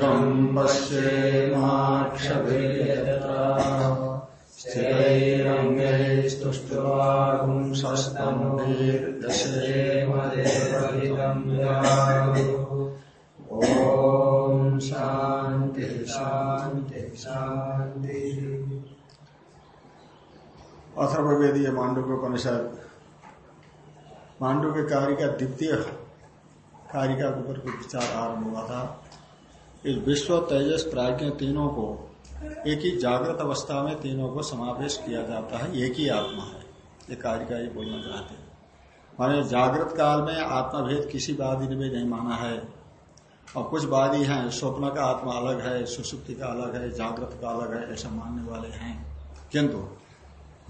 भद्रं पश्येमाक्षभिर्यजत्रा स्थिरैरङ्गैस्तुष्ट्वागुंसस्तम्भिर्दशेमदेवहितं ॐ शान्ति शान्ति शान्ति। अथर्ववेदीय मांडव उपनिषद मांडव के कार्य का द्वितीय कार्य का ऊपर विचार आरंभ हुआ था। इस विश्व तेजस प्राज्ञ तीनों को एक ही जागृत अवस्था में तीनों को समावेश किया जाता है, एक ही आत्मा है। ये कार्य का ये बोलना चाहते हैं। माने जागृत काल में आत्मा भेद किसी वादी ने भी नहीं माना है। और कुछ वादी हैं, स्वप्न का आत्मा अलग है, सुसुप्ति का अलग है, जागृत का अलग है, ऐसा मानने वाले हैं। किंतु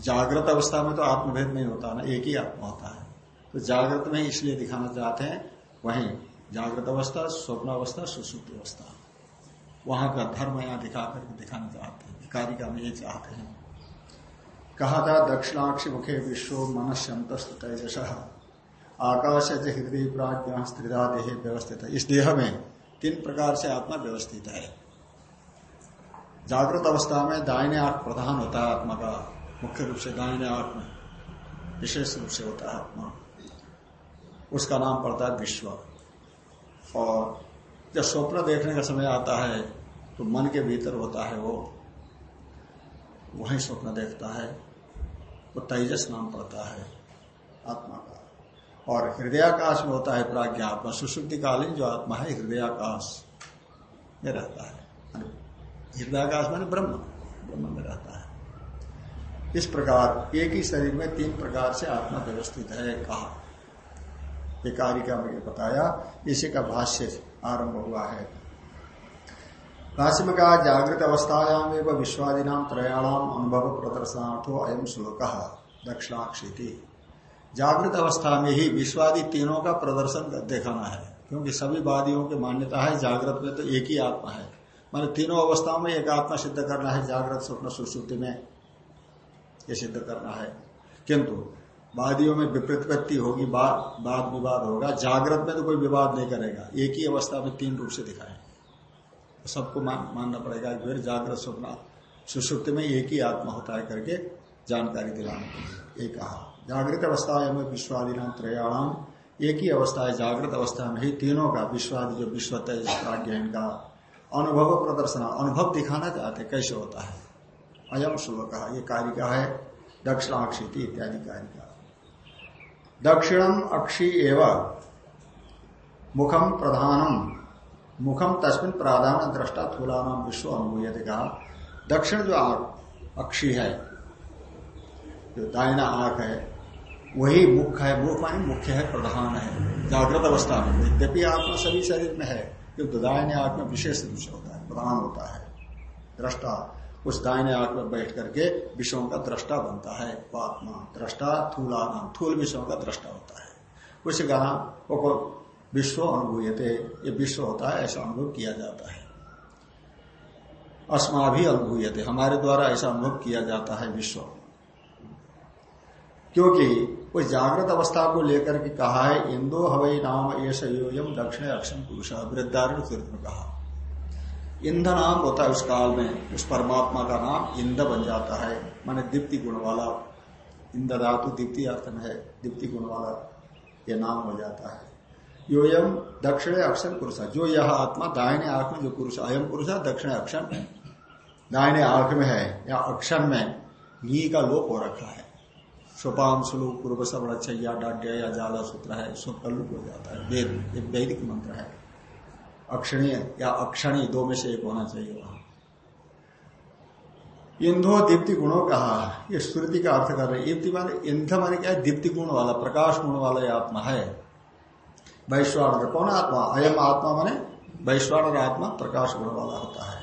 जागृत अवस्था में तो आत्मभेद नहीं होता ना, एक ही आत्मा होता है। तो जागृत में इसलिए दिखाना चाहते हैं, वहीं जागृत अवस्था, स्वप्न अवस्था, सुसुप्ति अवस्था। वहाँ का धर्म यहाँ दिखा करके दिखाना चाहते हैं। कारिका में ये चाहते हैं। कहा था, दक्षिणाक्षी मुखे विश्व मनस्यंत तेजस। आकाश से हृदय प्राज्ञ स्त्रिधा देह व्यवस्थित। है इस देह में तीन प्रकार से आत्मा व्यवस्थित है। जागृत अवस्था में दाहिने आँख प्रधान होता है आत्मा का। मुख्य रूप से दाहिने आँख में विशेष रूप से होता है आत्मा। उसका नाम पड़ता है विश्व। और जब स्वप्न देखने का समय आता है तो मन के भीतर होता है वो। वही स्वप्न देखता है। वो तेजस नाम पड़ता है आत्मा का। और हृदयाकाश में होता है प्राज्ञात्मा सुशुद्धिकालीन जो आत्मा है, हृदयाकाश में रहता है। हृदयाकाश मैंने ब्रह्म। ब्रह्म में रहता है। इस प्रकार एक ही शरीर में तीन प्रकार से आत्मा व्यवस्थित है कहा। ये कारिका में बताया। इसी का भाष्य आरंभ हुआ है। भाष्य में कहा जागृत अवस्थायाम एवं विश्वादी नाम त्रयाणाम अनुभव प्रदर्शनार्थो अयम श्लोक दक्षिणाक्षी जागृत अवस्था में ही विश्वादी तीनों का प्रदर्शन दिखाना है, क्योंकि सभी वादियों की मान्यता है जागृत में तो एक ही आत्मा है। मान तीनों अवस्थाओं में एक आत्मा सिद्ध करना है जागृत स्वप्न सुश्रुति में, ये सिद्ध करना है। किंतु वादियों में विप्रतिपत्ति होगी वाद विवाद होगा। जागृत में तो कोई विवाद नहीं करेगा, एक ही अवस्था में तीन रूप से दिखाए। सबको मान, मानना पड़ेगा। फिर जागृत स्वप्न सुश्रुति में एक ही आत्मा होता है करके जानकारी दिलाने के लिए। एक कहा जागृत अवस्था में विश्वादी नाम त्रयाणाम एक ही अवस्था है जागृत अवस्था में ही तीनों का विश्वादि जो विश्व तेज इनका अनुभव प्रदर्शन अनुभव दिखाना चाहते कैसे होता है? अयम श्लोक ये का है दक्षिणाक्षी इत्यादि कार्य का दक्षिणम अक्षी एवं मुखम प्रधानम। मुखम तस्मिन प्राधान दृष्टा थूला नाम विश्व अनुभूय कहा। दक्षिण जो आँख अक्षी है, जो दायना आँख है, वही मुख है, मुख मानी मुख्य है, प्रधान है। जागृत अवस्था में, यद्यपि आत्मा सभी शरीर में है किंतु दायने आँख में विशेष रूप से होता है, प्रधान होता है। दृष्टा, उस दायने आँख में बैठ करके विषयों का दृष्टा बनता है आत्मा दृष्टा थूला नाम थूल विषयों का दृष्टा होता है। उसी का नाम विश्व अनुभूयते, ये विश्व होता है, ऐसा अनुभव किया जाता है। अस्मा भी अनुभूयते, हमारे द्वारा ऐसा अनुभव किया जाता है विश्व। क्योंकि वो जागृत अवस्था को लेकर के कहा है, इंदो हवई नाम ये संयोजम दक्षिण अक्षम पुरुष, वृद्धारण तीर्थ में कहा। इंद नाम होता है उस काल में, उस परमात्मा का नाम इंद बन जाता है, माने दीप्ति गुण वाला इंद धातु दीप्ति अर्थ में है, दीप्ति गुण वाला ये नाम हो जाता है। योयम दक्षिण अक्षर पुरुष। जो यह आत्मा, दाहिने आँख में जो पुरुष अयम पुरुष है दक्षिण अक्षर में दाहिने आँख में है, या अक्षर में घी का लोप हो रखा है। सोपाम सुलू पूर्व सब या डाड्य या जाला सूत्र है सब का लुप हो जाता है। वेद एक वैदिक मंत्र है। अक्षणीय या अक्षणी दो में से एक होना चाहिए वहाँ। इंधो दीप्ति गुणों कहा ये श्रुति का अर्थ कर रहे इंधि माने इंध माने क्या है? दीप्ति गुण वाला, प्रकाश गुण वाला आत्मा है। वैश्वाण कौन आत्मा? अयम आत्मा माने वैश्वाण आत्मा प्रकाश गुण वाला होता है।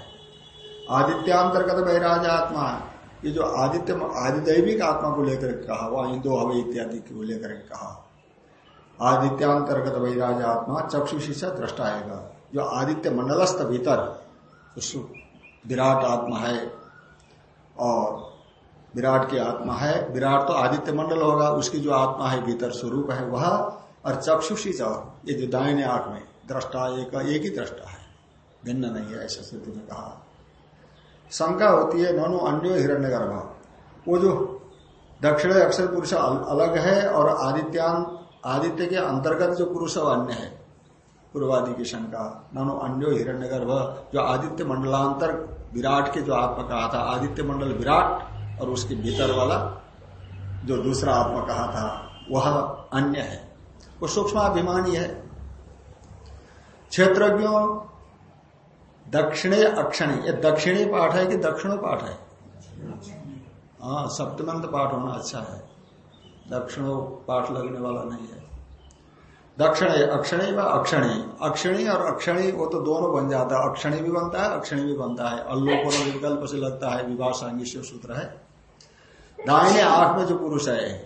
आदित्यांतर्गत बहिराज आत्मा ये जो आदित्य, आदिदैविक आत्मा को लेकर कहा, वह इंदो, हवे इत्यादि को लेकर कहा। आदित्यांतर्गत वैराज आत्मा चक्षुषी से दृष्टा आएगा। जो आदित्य मंडलस्थ भीतर विराट आत्मा है और विराट की आत्मा है। विराट तो आदित्य मंडल होगा, उसकी जो आत्मा है, भीतर स्वरूप है, वह और चक्षुषी ये जो दायने आँख में दृष्टा, एक एक ही दृष्टा है। भिन्न नहीं है, ऐसा स्थिति में कहा। शंका होती है ननु अन्यो हिरण्य गर्भ वो जो दक्षिण अक्षर पुरुष अलग है और आदित्यान, आदित्य के अंतर्गत जो पुरुष अन्य है, पूर्वादि की शंका। ननो अन्यो हिरण्य गर्भ जो आदित्य मंडलांतर विराट के जो आत्मा कहा था, आदित्य मंडल विराट और उसके भीतर वाला जो दूसरा आत्मा कहा था, वह अन्य है। वो सूक्ष्माभिमानी है। क्षेत्रज्ञों, दक्षिणे अक्षणी, ये दक्षिणी पाठ है कि दक्षिणो पाठ है? हाँ सप्तमंत पाठ होना अच्छा है। दक्षिणो पाठ लगने वाला नहीं है। दक्षिण, अक्षणी व अक्षणी। अक्षणी और अक्षणी, वो तो दोनों बन जाता है। अक्षणी भी बनता है, अक्षणी भी बनता है। अल्लोपन विकल्प से लगता है, विवाह सांगिश्य सूत्र है। दाहिने आँख में जो पुरुष है,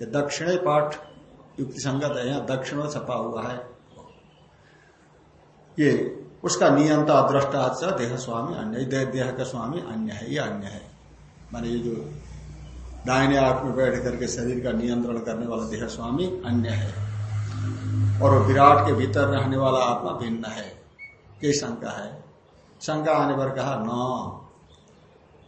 ये दक्षिणे पाठ युक्ति संगत है, यहाँ दक्षिणों छपा हुआ है। ये उसका नियंता दृष्टा देह स्वामी अन्य देह का स्वामी अन्य है, ये अन्य है। माने ये जो दाहिने आँख में बैठ करके शरीर का नियंत्रण करने वाला देह स्वामी अन्य है। और विराट के भीतर रहने वाला आत्मा भिन्न है। ये शंका है। शंका आने पर कहा, न,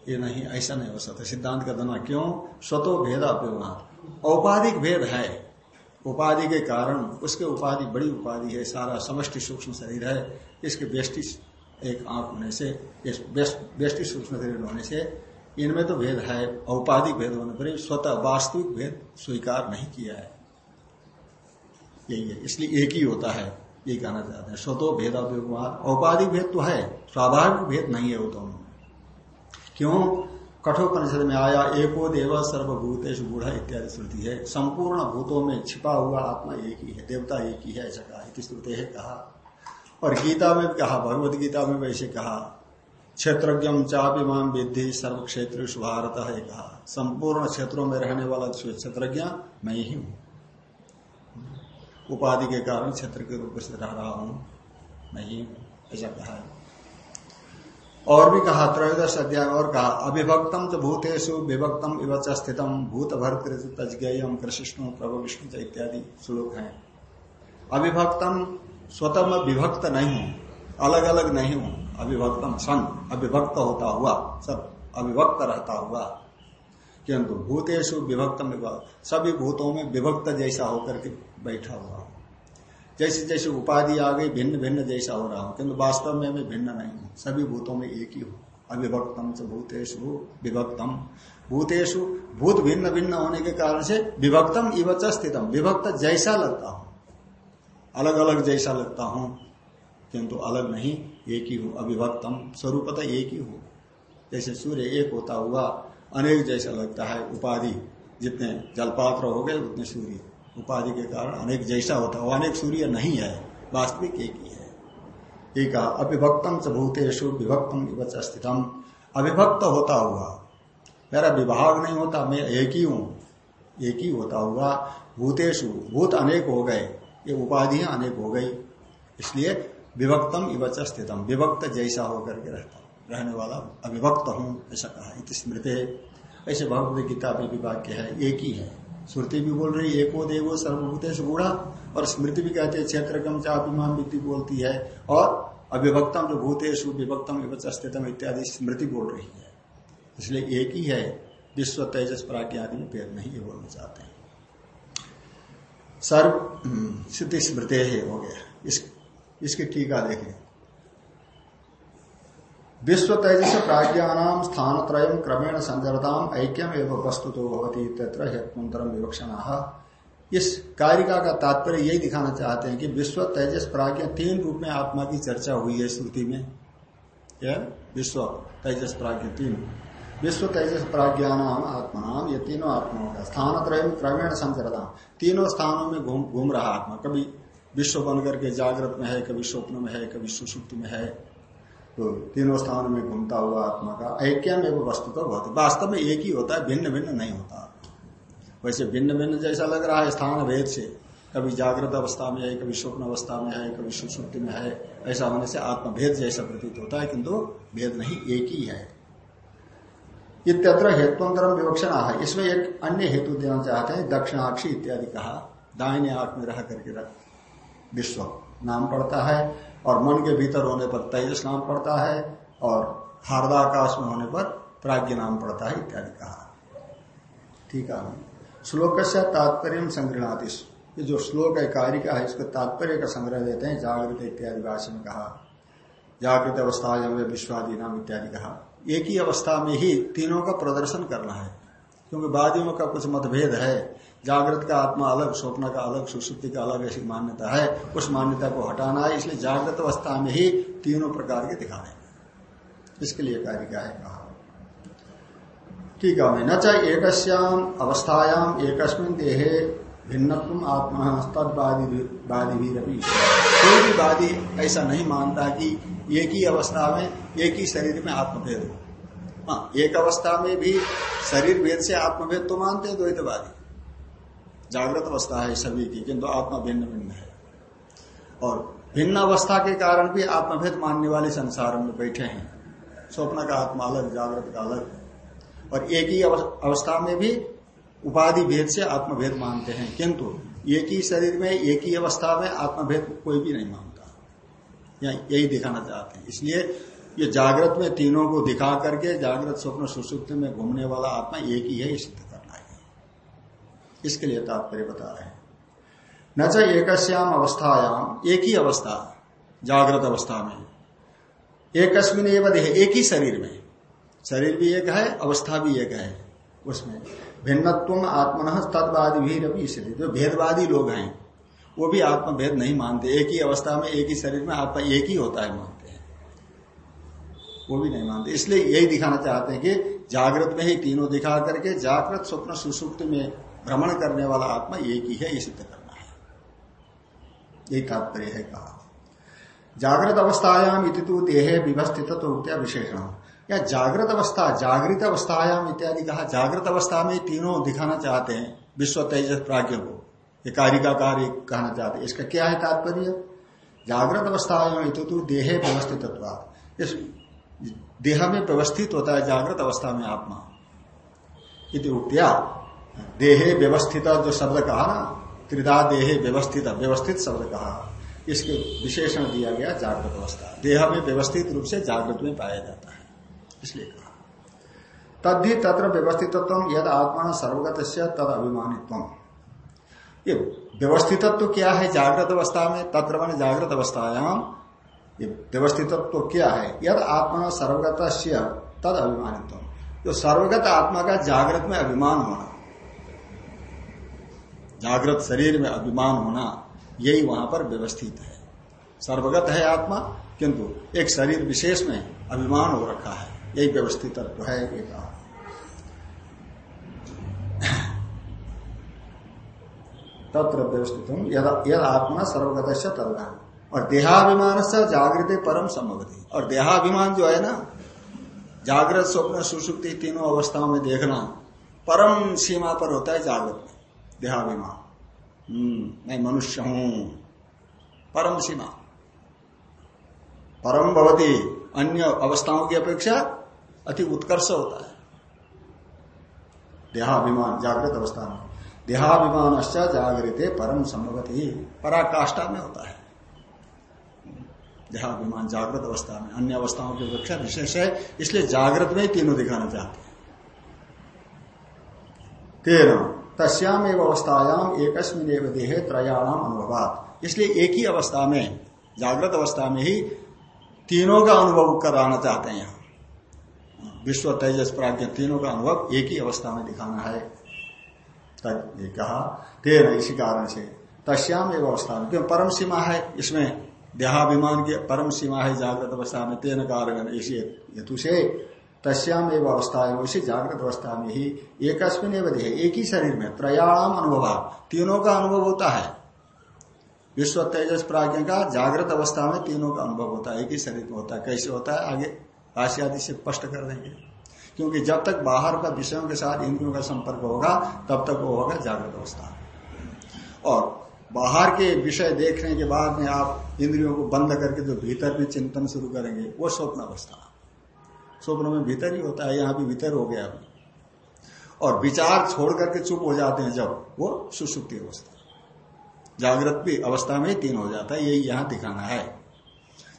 ये नहीं, ऐसा नहीं हो सकता। सिद्धांत का दना क्यों? स्वतो भेद अव्यवहार औपाधिक भेद है। उपाधि के कारण उसके उपाधि बड़ी उपाधि है, सारा समष्टि सूक्ष्म शरीर है। इसके बेष्टि एक आँख होने से बेष्टि सूक्ष्म शरीर होने से इनमें तो भेद है, औपाधिक भेद होने पर स्वतः वास्तविक भेद स्वीकार नहीं किया है। यही है, इसलिए एक ही होता है, ये कहना चाहते हैं। स्वतो भेद औपाधिक भेद तो है, स्वाभाविक भेद नहीं है वो दोनों क्यों? कठोपनिषद में आया, एको देव सर्वभूतेश बूढ़ा इत्यादि श्रुति है। संपूर्ण भूतों में छिपा हुआ आत्मा एक ही है, देवता एक ही है, ऐसा कहा श्रुति है, कहा। और गीता में कहा, भगवत गीता में वैसे कहा क्षेत्रज्ञम चापी माम विद्धि सर्व क्षेत्र सुभारत है, कहा। संपूर्ण क्षेत्रों में रहने वाला क्षेत्रज्ञ, मैं ही हूँ। उपाधि के कारण क्षेत्र के रूप से रह रहा हूँ नहीं ऐसा कहा है। और भी कहा, त्रयोदश अध्याय और कहा अभिभक्तम च भूतेषु विभक्तम इवच स्थितम भूत भर्तृतज्ञम कृष्ण प्रभु विष्णु इत्यादि श्लोक हैं। अभिभक्तम स्वतः विभक्त नहीं हूँ अलग अलग नहीं हूँ। अभिभक्तम सन अभिभक्त होता हुआ, सब अभिभक्त रहता हुआ। किंतु भूतेशु विभक्तम सभी भूतों में विभक्त जैसा होकर के बैठा हुआ हूँ। जैसे जैसे उपाधि आ गई, भिन्न भिन्न जैसा हो रहा हूँ, किंतु वास्तव में मैं भिन्न नहीं हूँ। सभी भूतों में एक ही हूँ। अविभक्तम से भूतेशु विभक्तम। भूतेशु भूत भिन्न भिन्न होने के कारण से विभक्तम इवच स्थितम। विभक्त जैसा लगता हूँ। अलग अलग जैसा लगता हूँ, किंतु अलग नहीं, एक ही हूँ। अविभक्तम स्वरूपता एक ही हूँ। जैसे सूर्य एक होता हुआ, अनेक जैसा लगता है उपाधि। जितने जलपात्र हो गए, उतने सूर्य। उपाधि के कारण अनेक जैसा होता है अनेक सूर्य नहीं है, वास्तविक एक ही है। ये कहा अभिभक्तम च भूतेशु विभक्तम स्थितम। अभिभक्त होता हुआ, मेरा विभाग नहीं होता, मैं एक ही हूँ, एक ही होता हुआ भूतेशु भूत अनेक हो गए, ये उपाधियाँ अनेक हो गई, इसलिए विभक्तम इवच स्थितम, विभक्त जैसा होकर के रहता रहने वाला अविभक्त हूँ, ऐसा कहा स्मृत, ऐसे भगवत गीता भी वाक्य है, एक ही है। श्रुति भी बोल रही एको देवो सर्वभूतेश गुणा और स्मृति भी कहते हैं क्षेत्र कम चापिमान विद्धि बोलती है और अविभक्तम जो भूतेशु विभक्तम स्थितम इत्यादि स्मृति बोल रही है। इसलिए एक ही है विश्व तेजस प्राज्ञ आदि में पेड़ नहीं ये बोलना चाहते हैं। सर्व हम्म, सिद्धि स्मृति हो गया। इस, इसकी टीका देखें। विश्व तेजस प्राज्ञानाम स्थान त्रय क्रमेण संजरताम ऐक्यम एवं वस्तु तो भवती, तत्र हेतुतरम इस कारिका का तात्पर्य यही दिखाना चाहते हैं कि विश्व तेजस प्राज्ञा तीन रूप में आत्मा की चर्चा हुई है श्रुति में। क्या? विश्व तेजस प्राज्ञ तीन। विश्व तेजस प्राज्ञानाम आत्मा ये तीनों आत्माओं का स्थान त्रय क्रमेण संचरता तीनों स्थानों में घूम घूम रहा आत्मा। कभी विश्व बन करके जागृत में है, कभी स्वप्न में है, कभी सुसुप्त में है। तो तीनों स्थानों में घूमता हुआ आत्मा का ऐक्य में वो वस्तु तो बहुत वास्तव में एक ही होता है भिन्न भिन्न नहीं होता। वैसे भिन्न भिन्न जैसा लग रहा है स्थान भेद से। कभी जागृत अवस्था में है, कभी स्वप्न अवस्था में है, कभी सुसुप्ति में है, ऐसा होने से आत्मा भेद जैसा प्रतीत होता है, किंतु भेद नहीं, एक ही है। इत्यत्र हेतुअंतरम विवक्षण। है इसमें एक अन्य हेतु देना चाहते हैं, दक्षिणाक्षी इत्यादि कहा। दाहिने आँख में रह करके रख। विश्व। नाम पड़ता है। और मन के भीतर होने पर तेजस नाम पड़ता है और हार्दाकाश में होने पर प्राज्ञ नाम पड़ता है इत्यादि कहा। ठीक है। श्लोक से तात्पर्य संग्रहणाति ये जो श्लोक है कार्य का है, इसको तात्पर्य का संग्रह देते हैं, जागृत इत्यादि भाषा में कहा। जागृत अवस्था जब विश्वादी नाम इत्यादि कहा। एक ही अवस्था में ही तीनों का प्रदर्शन करना है, क्योंकि वादियों का कुछ मतभेद है। जागृत का आत्मा अलग, स्वप्न का अलग सुश्रुति का अलग ऐसी मान्यता है। उस मान्यता को हटाना है, इसलिए जागृत अवस्था में ही तीनों प्रकार के दिखाने इसके लिए कार्य का है? कहा। ठीक है, न चाहे एक अवस्थायाम, एकस्मिन देहे भिन्नत्म आत्मा तदवादी भी रवि कोई भी वादी ऐसा नहीं मानता कि एक ही अवस्था में, एक ही शरीर में आत्मभेद हो। हाँ एक अवस्था में भी शरीर भेद से आत्मभेद तो मानते हैं द्वैतवादी जागृत अवस्था है सभी की, किंतु आत्मा भिन्न भिन्न है। और भिन्न अवस्था के कारण भी आत्मभेद मानने वाले संसार में बैठे हैं। स्वप्न का आत्मा अलग, जागृत का अलग और एक ही अवस्था में भी उपाधि भेद से आत्मभेद मानते हैं, किंतु एक ही शरीर में, एक ही अवस्था में आत्मभेद कोई भी नहीं मानता। यही दिखाना चाहते हैं। इसलिए ये जागृत में तीनों को दिखा करके जागृत, स्वप्न, सुसुप्त में घूमने वाला आत्मा एक ही है है इसके लिए तात्पर्य बता रहे हैं। न च एकश्याम अवस्थायाम, एक ही अवस्था, जागृत अवस्था में। एकस्मिन एवं एक ही शरीर में। शरीर भी एक है, अवस्था भी एक है। उसमें भिन्नत्व आत्मन तत्वादी भी स्थिति जो भेदवादी लोग हैं, वो भी आत्मभेद नहीं मानते। एक ही अवस्था में, एक ही शरीर में आत्मा एक ही होता है मानते हैं। वो भी नहीं मानते। इसलिए यही दिखाना चाहते हैं कि जागृत में ही तीनों दिखा करके जागृत स्वप्न सुसुप्त में भ्रमण करने वाला आत्मा एक ही है, ये सिद्ध करना है। यही तात्पर्य है कहा। जागृत अवस्थायाम इति तो देहे विवस्थित तो विशेषण या जागृत अवस्था, जागृत अवस्थायाम इत्यादि कहा, जागृत अवस्था में तीनों दिखाना चाहते हैं, विश्व तेजस प्राज्ञ को ये कार्य का कार्य कहना चाहते हैं। इसका क्या है तात्पर्य? जागृत अवस्थायाम तो देहे व्यवस्थित इस देह में व्यवस्थित होता है जागृत अवस्था में आत्मा। इति उक्तिया। देहे व्यवस्थित, जो शब्द कहा ना, त्रिधा देहे व्यवस्थित व्यवस्थित शब्द कहा। इसके विशेषण दिया गया जागृत अवस्था। देह में व्यवस्थित रूप से जागृत में पाया जाता है। इसलिए कहा। तद्धि तत्र व्यवस्थितत्व, यद आत्मा सर्वगत तद अभिमानित्व। ये व्यवस्थितत्व क्या है जागृत अवस्था में? तत्र मान जागृत अवस्थायाम ये व्यवस्थितत्व क्या है? यद आत्मा सर्वगत तद अभिमानित्व। जो सर्वगत आत्मा का जागृत में अभिमान होना। जागृत शरीर में अभिमान होना, यही वहाँ पर व्यवस्थित है। सर्वगत है आत्मा, किंतु एक शरीर विशेष में अभिमान हो रखा है। यही व्यवस्थित तत्व है, ये तत्र व्यवस्थित यद आत्मा सर्वगत से और देहाभिमान से जागृत परम संभवती और देहाभिमान जो है ना, जागृत स्वप्न, सुसुप्ति तीनों अवस्थाओं में देखना, परम सीमा पर होता है जागृत। में देहाभिमान हम्म, मैं मनुष्य हूँ। परम सीमा। परम भवती। अन्य अवस्थाओं की अपेक्षा अति उत्कर्ष होता है। देहाभिमान जागृत अवस्था में। देहाभिमान जागृत परम संभवती पराकाष्ठा में होता है। देहाभिमान जागृत अवस्था में। अन्य अवस्थाओं की अपेक्षा विशेष है। इसलिए जागृत में तीनों दिखाना चाहते हैं। तेरह तस्याम एवं अवस्थायाम एवं देहे त्रयाणाम अनुभवात। इसलिए एक ही अवस्था में, जागृत अवस्था में ही तीनों का अनुभव कराना चाहते हैं यहाँ। विश्व तेजस प्राज्ञ तीनों का अनुभव एक ही अवस्था में दिखाना है। तक ये कहा तेरह इसी कारण से तस्याम एवं अवस्था में क्यों परम सीमा है, इसमें देहाभिमान की परम सीमा है जागृत अवस्था में, तेन कारण इसी हेतु से तस्याम एवं अवस्था है उसी जागृत अवस्था में ही एक एवं एक ही शरीर में त्रयाणाम अनुभव। तीनों का अनुभव होता है। विश्व तेजस प्राज्ञ का जागृत अवस्था में तीनों का अनुभव होता है, एक ही शरीर में होता है। कैसे होता है? आगे आदि से स्पष्ट कर देंगे। क्योंकि जब तक बाहर का विषयों के साथ इंद्रियों का संपर्क होगा, तब तक वो होगा जागृत अवस्था। और बाहर के विषय देखने के बाद में आप इंद्रियों को बंद करके जो भीतर में चिंतन शुरू करेंगे, वो स्वप्न अवस्था। स्वप्न में भीतर ही होता है, यहाँ भी भीतर हो गया अभी। और विचार छोड़ करके चुप हो जाते हैं जब वो सुसुप्ति अवस्था। जागृत भी अवस्था में तीन हो जाता है, यही यहाँ दिखाना है।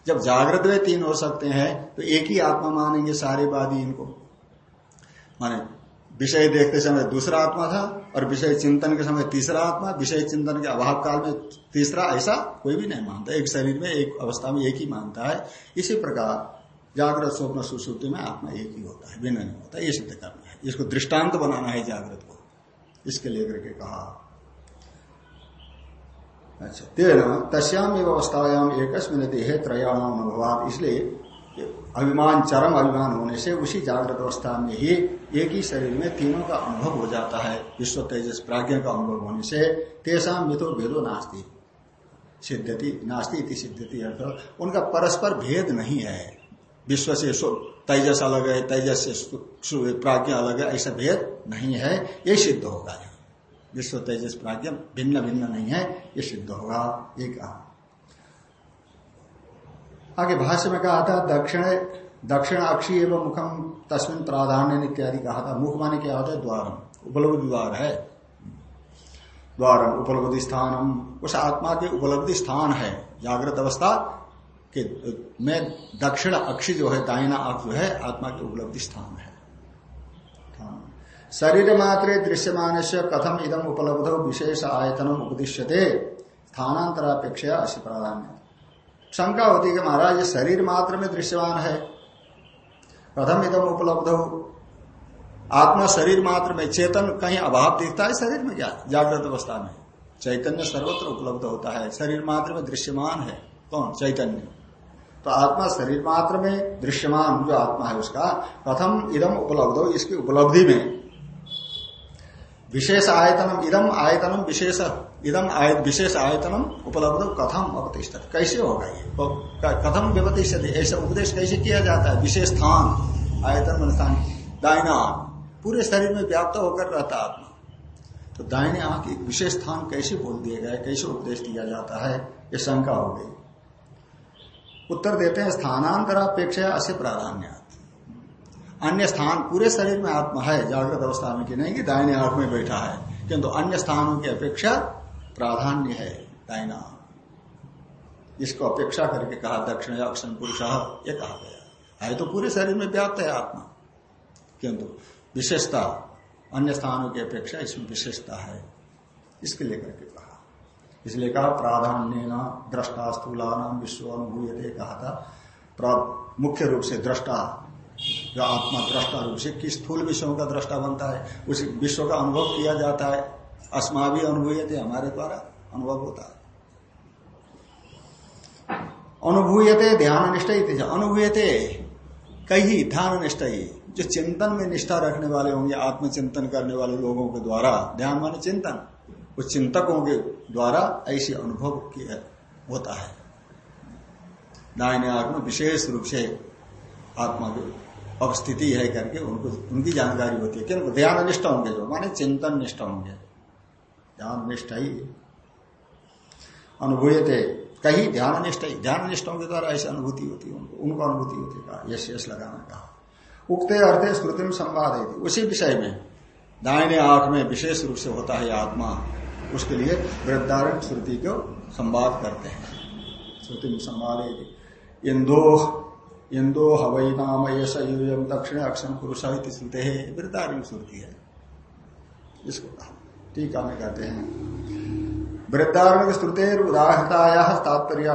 जब जागृत में तीन हो सकते हैं तो एक ही आत्मा मानेंगे सारे वादी इनको। माने विषय देखते समय दूसरा आत्मा था, और विषय चिंतन के समय तीसरा आत्मा, विषय चिंतन के अभाव काल में तीसरा ऐसा कोई भी नहीं मानता। एक शरीर में, एक अवस्था में एक ही मानता है। इसी प्रकार जागृत स्वप्न सुश्रुति में आत्मा एक ही होता है, भिन्न नहीं होता, ये सिद्ध करना है। इसको दृष्टांत बनाना है जागृत को। इसके लेकर के कहा अच्छा तेरह तस्याम एवं अवस्थायाम एक देहे त्रयाणाम अनुभवाद इसलिए अभिमान, चरम अभिमान होने से उसी जागृत अवस्था में ही एक ही शरीर में तीनों का अनुभव हो जाता है, विश्व तेजस प्राज्ञ का अनुभव होने से तेसा मिथो भेदो नास्ती। सिद्धति नास्ती सिद्धति अर्थ उनका परस्पर भेद नहीं है। विश्व से तेजस अलग है, तेजस से प्राज्ञ अलग है, ऐसा भेद नहीं है, ये सिद्ध होगा विश्व तेजस प्राज्ञ भिन्न भिन्न नहीं है, ये सिद्ध होगा, ये कहा। आगे भाष्य में कहा था, दक्षिण दक्षिण अक्षी एवं मुखम तस्मिन प्राधान्य इत्यादि कहा था। मुख माने क्या होता है? द्वारम। उपलब्धि द्वार है। द्वारम, उपलब्धि स्थानम। उस आत्मा के उपलब्धि स्थान है। जागृत अवस्था के, में दक्षिण अक्ष जो है दाइना अक्ष जो है, आत्मा की उपलब्धि स्थान है। शरीर मात्र दृश्यमान से कथम इदम उपलब्ध विशेष आयतनम उपदिश्यते। स्थानांतरापेक्षा अशी प्राधान्य शंका होती है कि महाराज शरीर मात्र में दृश्यमान है? प्रथम इदम उपलब्ध? हो आत्मा शरीर मात्र में, चेतन कहीं अभाव दिखता है? शरीर में क्या? जागृत अवस्था में। चैतन्य सर्वत्र उपलब्ध होता है। शरीर मात्र में दृश्यमान है। कौन? चैतन्य। तो आत्मा शरीर मात्र में दृश्यमान जो आत्मा है उसका प्रथम इदम उपलब्ध हो इसकी उपलब्धि में। विशेष आयतनम, इदम आयतनम विशेष, इदम विशेष आयतनम उपलब्ध, कथम अवतिष्ठ कैसे होगा ये? कथम व्यवतिष्ठ ऐसा उपदेश कैसे किया जाता है? विशेष स्थान, आयतन स्थान दायना पूरे शरीर में व्याप्त होकर रहता आत्मा। तो दाहिने आँख एक विशेष स्थान कैसे बोल दिया गया कैसे उपदेश दिया जाता है? ये शंका हो गई। उत्तर देते हैं स्थानांतरापेक्षा असे प्राधान्य अन्य स्थान पूरे शरीर में आत्मा है, जागृत अवस्था में कि नहीं कि दाहिने आँख में बैठा है। किंतु अन्य स्थानों की अपेक्षा प्राधान्य है दाइना इसको अपेक्षा करके कहा दक्षिण अक्षण पुरुष, ये कहा गया। है तो पूरे शरीर में व्याप्त है आत्मा। किंतु विशेषता, अन्य स्थानों की अपेक्षा इसमें विशेषता है। इसके लेकर के कहा। इसलिए कहा प्राधान्य न दृष्टा स्थूला नाम विश्व अनुभूय कहा था मुख्य रूप से दृष्टा जो आत्मा दृष्टा रूप से, किस स्थूल विषयों का दृष्टा बनता है, उस विश्व का अनुभव किया जाता है। अस्मा भी अनुभूय हमारे द्वारा अनुभव होता है। अनुभूयते ध्यान निष्ठ अनुभूयते, कही ध्यान निष्ठ जो चिंतन में निष्ठा रखने वाले होंगे, आत्मचिंतन करने वाले लोगों के द्वारा, ध्यान माने चिंतन। उस चिंतकों के द्वारा ऐसी अनुभव किया होता है। दाहिने आत्मा विशेष रूप से आत्मा की अवस्थिति है करके उनको, उनकी जानकारी होती है। क्योंकि ध्यान निष्ठ होंगे जो, माने चिंतन निष्ठ होंगे। ध्यान निष्ठ ही अनुभूय थे कहीं ध्यान निष्ठ ही ध्यान निष्ठों के द्वारा ऐसी अनुभूति होती है उनको उनको अनुभूति होती है कहा, यश यश लगाना कहा। उगते अर्थे स्मृति संवाद है। उसी विषय में दाहिने आँख में विशेष रूप से होता है आत्मा। उसके लिए वृद्धारण श्रुति को संवाद करते हैं। श्रुति में संवाद इंदो इंदो हवई नाम ऐसा दक्षिण अक्षम पुरुष श्रुते है। वृद्धारण श्रुति है। इसको टीका में कहते हैं। वृद्धारण श्रुते उदाहरताया तात्पर्य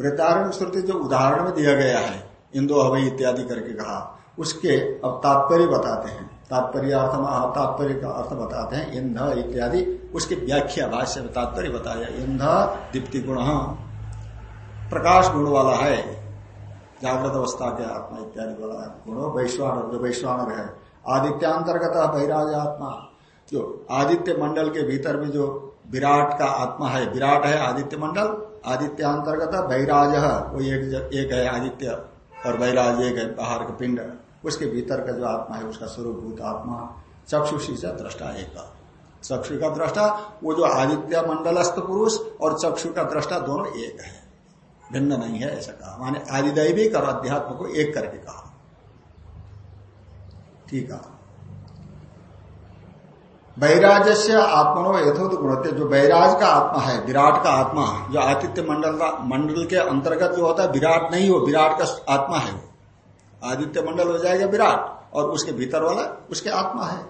वृद्धारण श्रुति जो उदाहरण में दिया गया है इंदो हवई इत्यादि करके कहा, उसके अब तात्पर्य बताते हैं। तात्पर्य अर्थ तात्पर्य का अर्थ बताते हैं। इंध इत्यादि। उसकी व्याख्या भाष्य में तात्पर्य बताया। इंध दीप्ति गुण। प्रकाश गुण वाला है। जागृत अवस्था के आत्मा इत्यादि वाला गुण वैश्वानर, जो वैश्वानर है। आदित्यांतर्गत बहिराज आत्मा। जो आदित्य मंडल के भीतर में जो विराट का आत्मा है, विराट है आदित्य मंडल। आदित्यांतर्गत बैराज वो एक एक है आदित्य और बैराज एक है बाहर का पिंड। उसके भीतर का जो आत्मा है, उसका स्वरूपभूत आत्मा चक्षुषी से दृष्टा एक। चक्षु का दृष्टा, वो जो आदित्य मंडलस्थ पुरुष और चक्षु का दृष्टा दोनों एक है। भिन्न नहीं है ऐसा कहा। माने आदिदैविक और अध्यात्म को एक करके कहा। ठीक है। वैराज से आत्मनो यथोत गुणते। जो वैराज का आत्मा है, विराट का आत्मा, जो आदित्य मंडल मंडल के अंतर्गत जो होता है, विराट नहीं हो विराट का आत्मा है वो। आदित्य मंडल हो जाएगा विराट, और उसके भीतर वाला, उसके आत्मा है।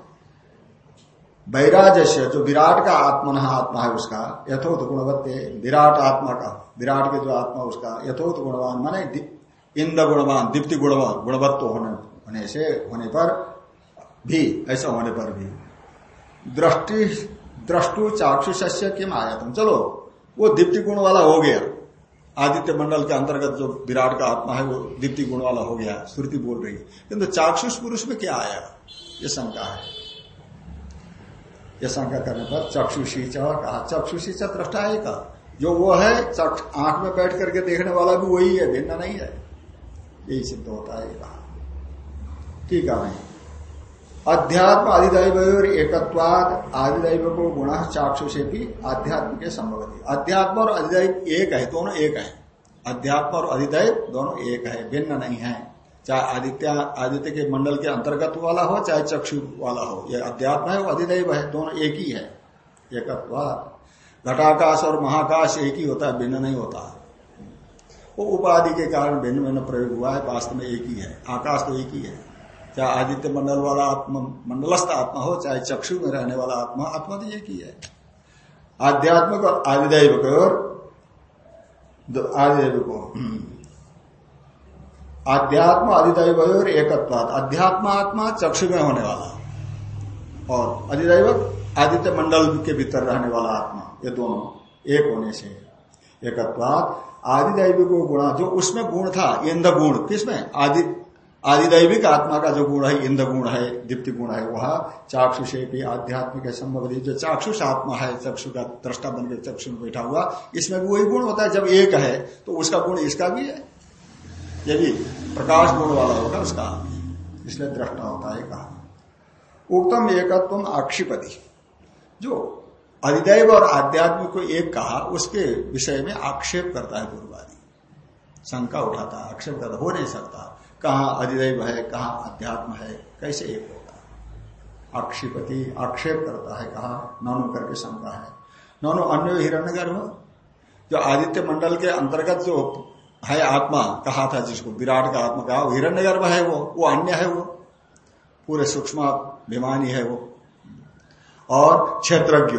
वैराज जो विराट का आत्मन आत्मा है उसका यथोत गुणवत्ते, विराट आत्मा का, विराट के जो आत्मा उसका यथोत गुणवान, माने इंद गुणवान, दीप्ति गुणवान गुणवत्व होने होने से, होने पर भी, ऐसा होने पर भी। दृष्टि द्रष्टु चाक्षुष्य किम आया तुम चलो, वो दीप्ति गुण वाला हो गया। आदित्य मंडल के अंतर्गत जो विराट का आत्मा है, वो दीप्ति गुण वाला हो गया, श्रुति बोल रही है। किंतु चाक्षुष पुरुष में क्या आया? ये शंका है। ये शंका करने पर चक्षुषी कहा, चक्षुषी च दृष्टा है का जो वो है आँख में बैठ करके देखने वाला भी वही है, भिन्न नहीं है। यही सिद्ध होता है ठीक है अध्यात्म अधिदैव और एकत्वाद आदिदैव को गुण चाक्षु से भी आध्यात्म के संभवती अध्यात्म और अधिदैव एक है, दोनों एक है। अध्यात्म और अधिदैव दोनों एक है, भिन्न नहीं है। चाहे आदित्य आदित्य के मंडल के अंतर्गत वाला हो, चाहे चक्षु वाला हो यह अध्यात्म है वो अधिदैव है, दोनों एक ही है। एकत्वाद घटाकाश और महाकाश एक ही होता है, भिन्न नहीं होता। वो उपाधि के कारण भिन्न भिन्न प्रयोग हुआ है, वास्तव में एक ही है। आकाश तो एक ही है। चाहे आदित्य मंडल वाला आत्मा, मंडलस्थ आत्मा हो, चाहे चक्षु में रहने वाला आत्मा आत्मा तो एक ही है। आध्यात्मिक और आदिदैव को और आदिदैव को आध्यात्म अधिदैव और एकत्वाद अध्यात्म आत्मा, चक्षु में होने वाला। और अधिदैव आदित्य मंडल के भीतर रहने वाला आत्मा, ये दोनों एक होने से एकत्वाद आदिदैव को गुणा, जो उसमें गुण था इंद्र गुण किसमें? आदि आदिदैविक आत्मा का जो गुण है इंद्र गुण है दीप्ति गुण है, वह चाक्षु से भी आध्यात्मिक संभव जो चाक्षुष आत्मा है, चक्षु का दृष्टा बन के चक्षु में बैठा हुआ, इसमें भी वही गुण होता है, जब एक है तो उसका गुण इसका भी है। यदि प्रकाश गुण वाला होगा उसका इसलिए दृष्टा होता है, कहा। उत्तम एकत्व आक्षिपति। जो अधिदैव और आध्यात्मिक को एक कहा, उसके विषय में आक्षेप करता है पूर्वादि शंका उठाता है, आक्षेप करता हो नहीं सकता। कहा अधिदैव है, कहा अध्यात्म है, कैसे एक होगा? आक्षिपति, आक्षेप करता है, कहा नौनो करके शंका है। नौनो अन्य हिरण्यगर्भ? जो आदित्य मंडल के अंतर्गत जो है आत्मा, कहा था जिसको विराट का आत्मा कहा हिरण्य गर्भ है वो वो अन्य है वो। पूरे सूक्ष्म भिमानी है वो। और क्षेत्रज्ञ,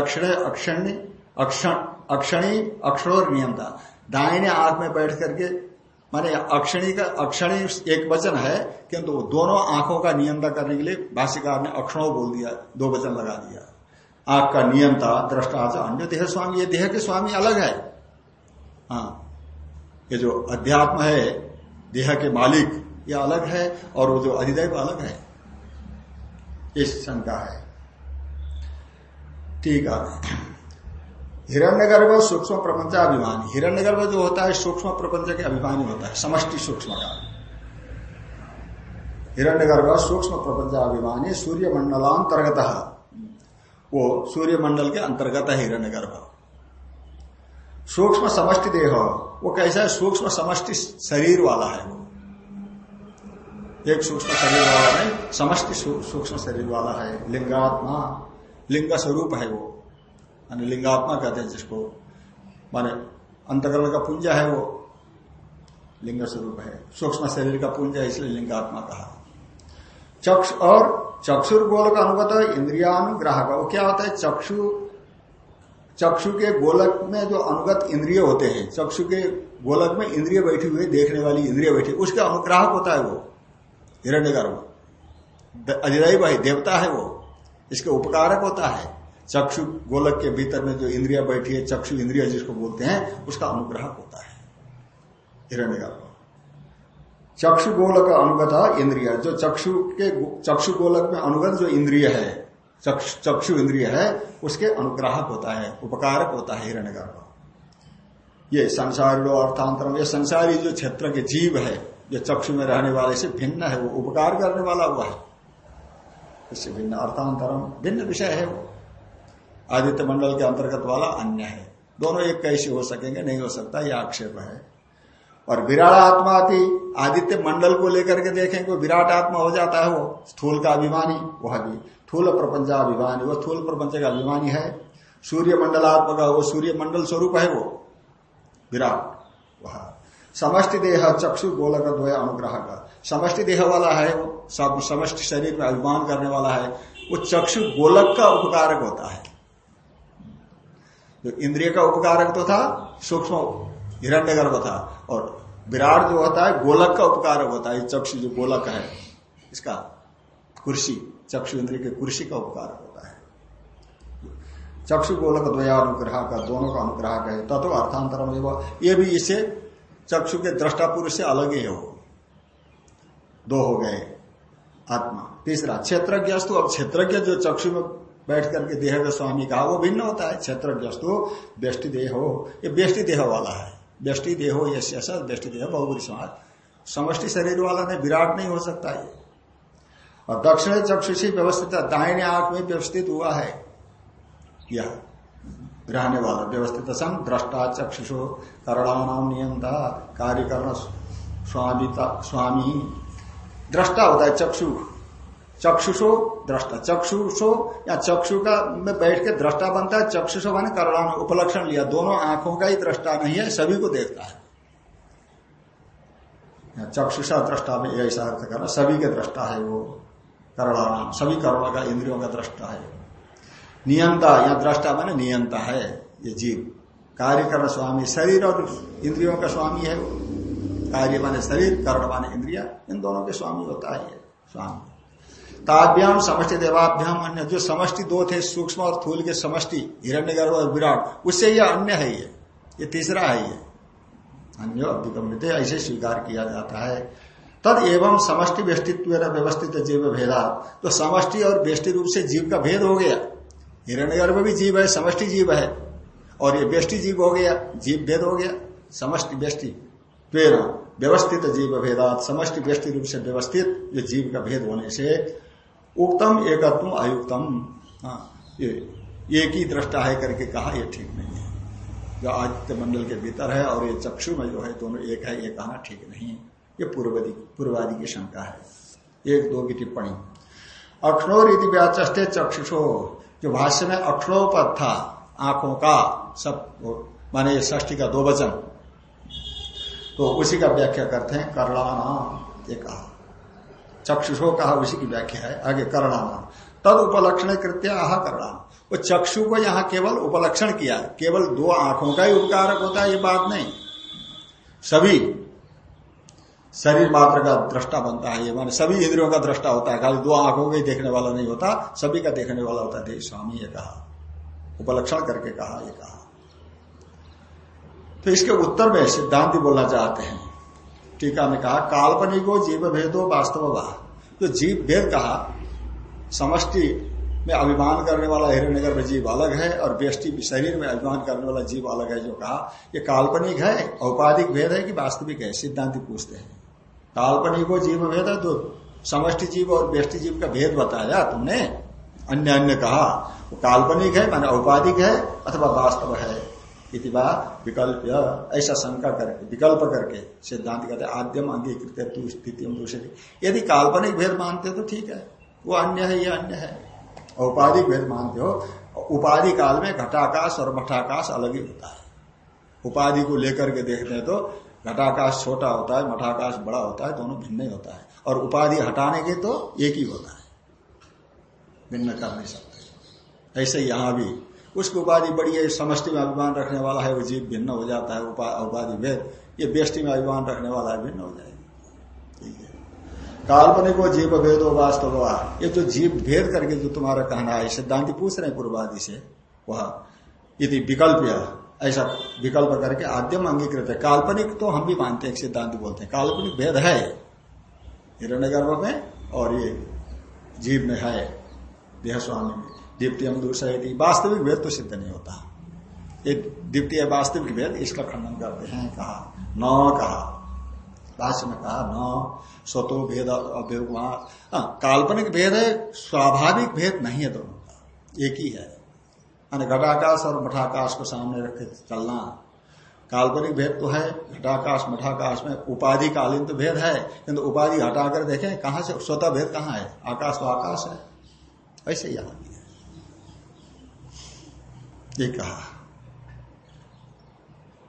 दक्षिण अक्षणी, अक्षण, अक्षणी अक्षरोर नियंता दाहिने आँख में बैठ करके माने अक्षणी का, अक्षणी एक वचन है, किंतु दोनों आँखों का नियंत्रण करने के लिए भाष्यकार ने अक्षणों बोल दिया, दो वचन लगा दिया। आँख का नियंता दृष्टा अन्य देह स्वामी, ये देह के स्वामी अलग है। हाँ ये जो अध्यात्म है, देह के मालिक, ये अलग है, और वो जो अधिदैव अलग है। इस शंका है। ठीक है। हिरण्यगर्भ सूक्ष्म प्रपंचाभिमानी हिरण्यगर्भ जो होता है, सूक्ष्म प्रपंच के अभिमानी होता है, समष्टि सूक्ष्म का। हिरण्य गर्भ सूक्ष्म प्रपंचाभिमानी सूर्य मंडलांतर्गत वो सूर्य मंडल के अंतर्गत है हिरण्य गर्भ सूक्ष्म समष्टि देह, वो कैसा है? सूक्ष्म समष्टि शरीर वाला है वो। एक सूक्ष्म शरीर वाला है समष्टि सूक्ष्म शरीर वाला है। लिंगात्मा, लिंग स्वरूप है वो। लिंगात्मा कहते हैं जिसको, माने अंतकरण का पुंज है वो लिंग स्वरूप है। सूक्ष्म शरीर का पुंज है, इसलिए लिंगात्मा कहा। चक्ष और चक्षुर गोलक अनुगत इंद्रियानुग्राहक वो क्या होता है? चक्षु चक्षु के गोलक में जो अनुगत इंद्रिय होते हैं, चक्षु के गोलक में इंद्रिय बैठी हुई, देखने वाली इंद्रिय बैठी, उसके अनुग्राहक होता है वो हिरण्य गर्भ अधिदायी भाई देवता है वो, इसके उपकारक होता है। चक्षु गोलक के भीतर में जो इंद्रिया बैठी है, चक्षु इंद्रिया जिसको बोलते हैं, उसका अनुग्रह होता है। हिरण्य गर्भ चक्षु गोलक अनुगत इंद्रिया, जो चक्षु के चक्षु गोलक में अनुगत जो इंद्रिय है, चक्षु इंद्रिय है, उसके अनुग्राहक होता है, उपकारक होता है हिरण्य गर्भ ये संसारी अर्थांतरम, ये संसारी जो क्षेत्र के जीव है, जो चक्षु में रहने वाले से भिन्न है, वो उपकार करने वाला हुआ है। इससे भिन्न अर्थांतरम, भिन्न विषय है वो। आदित्य मंडल के अंतर्गत वाला अन्य है। दोनों एक कैसे हो सकेंगे? नहीं हो सकता यह आक्षेप है। और विराट आत्मा थी आदित्य मंडल को लेकर के देखेंगे विराट आत्मा हो जाता है वो, स्थूल का अभिमानी, वह भी। थूल प्रपंचाभिमानी वो थूल प्रपंच का अभिमानी है। सूर्य मंडलात्मक, वो सूर्य मंडल स्वरूप है वो, विराट, वह। समष्टि देह चक्षु गोलक द्वय अनुग्रह का। समष्टि देह वाला है वो, सब समष्टि शरीर में अभिमान करने वाला है। वो चक्षु गोलक का उपकारक होता है। जो इंद्रिय का उपकारक तो था, सूक्ष्म हिरण्य गर्भ था। और विराट जो होता है, गोलक का उपकारक होता है चक्षु जो गोलक है, इसका कुर्सी, चक्षु इंद्रिय के कुर्सी का उपकारक होता है। चक्षु गोलक द्वया अनुग्रह का, दोनों का अनुग्रह है, तत्व अर्थांतर ये भी इसे चक्षु के दृष्टा पुरुष से अलग ही हो दो हो गए, आत्मा। तीसरा क्षेत्रज्ञ अब क्षेत्रज्ञ जो चक्षु में बैठ करके देह का स्वामी कहा वो भिन्न होता है। क्षेत्रज्ञस्तु व्यष्टि देह। हो ये व्यष्टि देह वाला है। व्यष्टि देह यश व्यष्टि देह बहुबरी समाज। समष्टि शरीर वाला ने विराट नहीं हो सकता ये। और दक्षिण चक्षुषी व्यवस्थित, दाहिने आँख में व्यवस्थित हुआ है। यह रहने वाला, व्यवस्थित सन दृष्टा चक्षुषो, करणानाम नियंता कार्य करना स्वामी स्वामी। दृष्टा होता है चक्षु। चक्षुषो दृष्टा। चक्षुषो या चक्षु का में बैठ के दृष्टा बनता है, चक्षुषो मैंने करणान उपलक्षण लिया। दोनों आँखों का ही दृष्टा नहीं है, सभी को देखता है। चक्षुषा दृष्टा में ऐसा अर्थ करना सभी के दृष्टा है वो करणानाम सभी करणों का इंद्रियों का दृष्टा है। नियंता, या दृष्टा माने नियंता है, ये जीव। कार्य करण स्वामी, शरीर और इंद्रियों का स्वामी है कार्य माने शरीर कर्ण माने इंद्रिया, इन दोनों के स्वामी होता है स्वामी। ताभ्याम समष्टि देवाभ्याम अन्य जो समष्टि दो थे, सूक्ष्म और थूल के समष्टि हिरण्य गर्भ और विराट, उससे यह अन्य है ये। ये तीसरा है ये। अन्य अभ्युगम्य ऐसे स्वीकार किया जाता है। तद एवं समष्टि व्यस्तित्व व्यवस्थित जीव भेदा। तो समष्टि और व्यष्टि रूप से जीव का भेद हो गया। हिरण्य गर्भ भी जीव है, समष्टि जीव है। और ये व्यष्टि जीव हो गया, जीव भेद हो गया। समष्टि व्यष्टि व्यवस्थित जीव भेदात। समष्टि व्यष्टि रूप से व्यवस्थित, जो जीव का भेद होने से उक्तम एकत्व अयुक्तम हाँ ये एक ही दृष्टा है करके कहा यह ठीक नहीं है। जो आदित्य मंडल के भीतर है और ये चक्षु में जो है, दोनों एक है, ये कहना ठीक नहीं ये पूर्वदी, पूर्वादि की शंका है। एक, दो की टिप्पणी। अक्षणोर यदि व्याचे चक्षुषो। जो भाष्य में अक्षणोपद था, आँखों का, सब, माने ष्टी का दो वचन। तो उसी का व्याख्या करते हैं करणाना ये कहा। चक्षुषो कहा उसी की व्याख्या है, आगे करणाम। तद उपलक्षण कृत्य आह करणाम। वो चक्षु को यहाँ केवल उपलक्षण किया है, केवल दो आँखों का ही उपकारक होता है, ये बात नहीं। सभी, शरीर मात्र का दृष्टा बनता है, ये माने सभी इंद्रियों का दृष्टा होता है, खाली दो आँखों का ही देखने वाला नहीं होता, सभी का देखने वाला होता है। स्वामी ये कहा, उपलक्षण करके कहा, ये कहा। तो इसके उत्तर में सिद्धांति बोलना चाहते हैं। टीका में कहा, काल्पनिको जीव भेदो वास्तव जो जीव भेद कहा, समष्टि में अभिमान करने वाला हिरण्यगर में जीव अलग है और बेष्टि शरीर में अभिमान करने वाला जीव अलग है, जो कहा, ये काल्पनिक है, औपाधिक भेद है कि वास्तविक है, सिद्धांति पूछते हैं। काल्पनिक जीव भेद है तो समष्टि जीव और बेष्टि जीव का भेद बताया तुमने। अन्य अन्य कहा, वो काल्पनिक है, माने औपाधिक है, अथवा वास्तव है। इतिबा विकल्प ऐसा शंका करके, विकल्प करके सिद्धांत कहते आद्यम अंगीकृत तू स्थिति यदि काल्पनिक भेद मानते तो ठीक है, वो अन्य है, ये अन्य है। औपाधिक भेद मानते हो, उपाधि काल में घटाकाश और मठाकाश अलग ही होता है। उपाधि को लेकर के देखते हैं तो घटाकाश छोटा होता है, मठाकाश बड़ा होता है, दोनों भिन्न ही होता है। और उपाधि हटाने के तो एक ही होता है। भिन्न कर नहीं सकते ऐसे यहाँ भी उसकी उपाधि बड़ी है, समष्टि में अभिमान रखने वाला है, वो जीव भिन्न हो जाता है उपाधि भेद, ये बेष्टि में अभिमान रखने वाला है, भिन्न हो जाएगी। ठीक है। काल्पनिक वो जीव भेदो वास्तव ये जो जीव भेद करके जो तुम्हारा कहना है, सिद्धांत पूछ रहे पूर्वादि से, वह यदि विकल्प ऐसा विकल्प करके आद्यम अंगीकृत है। काल्पनिक तो हम भी मानते हैं सिद्धांत बोलते हैं, काल्पनिक भेद है। हिरण्य गर्भ में और ये जीव में है देह स्वामी में। द्वितीय दूसरा वास्तविक भेद तो सिद्ध नहीं होता। एक ये है वास्तविक भेद इसका खंडन करते हैं कहा न कहा। भाष्य में कहा न स्वतो भेद अभ्योग हाँ, काल्पनिक भेद है स्वाभाविक भेद नहीं है दोनों का। एक ही है। यानी घटाकाश और मठाकाश को सामने रख चलना। काल्पनिक भेद तो है घटाकाश मठाकाश में उपाधि कालीन तो भेद है किंतु उपाधि हटाकर देखें कहाँ से स्वतः भेद कहाँ है? आकाश तो आकाश है। ऐसे यहाँ ये कहा।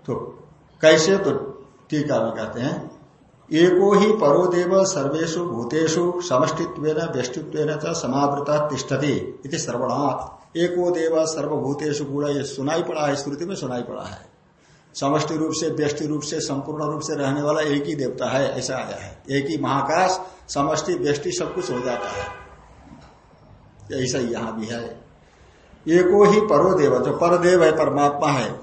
तो कैसे तो टीका में कहते हैं, एको ही परो देव सर्वेशु भूतेषु समष्टित्व व्यष्टित्व समावृता तिष्ठति इति एको देव सर्वभूतेषु गुण ये सुनाई पड़ा है स्मृति में सुनाई पड़ा है। समष्टि रूप से, व्यष्टि रूप से, संपूर्ण रूप से रहने वाला एक ही देवता है, ऐसा आया है। एक ही महाकाश, समष्टि, व्यष्टि सब कुछ हो जाता है। ऐसा यहाँ भी है। एको ही परोदेव जो परदेव है, परमात्मा है।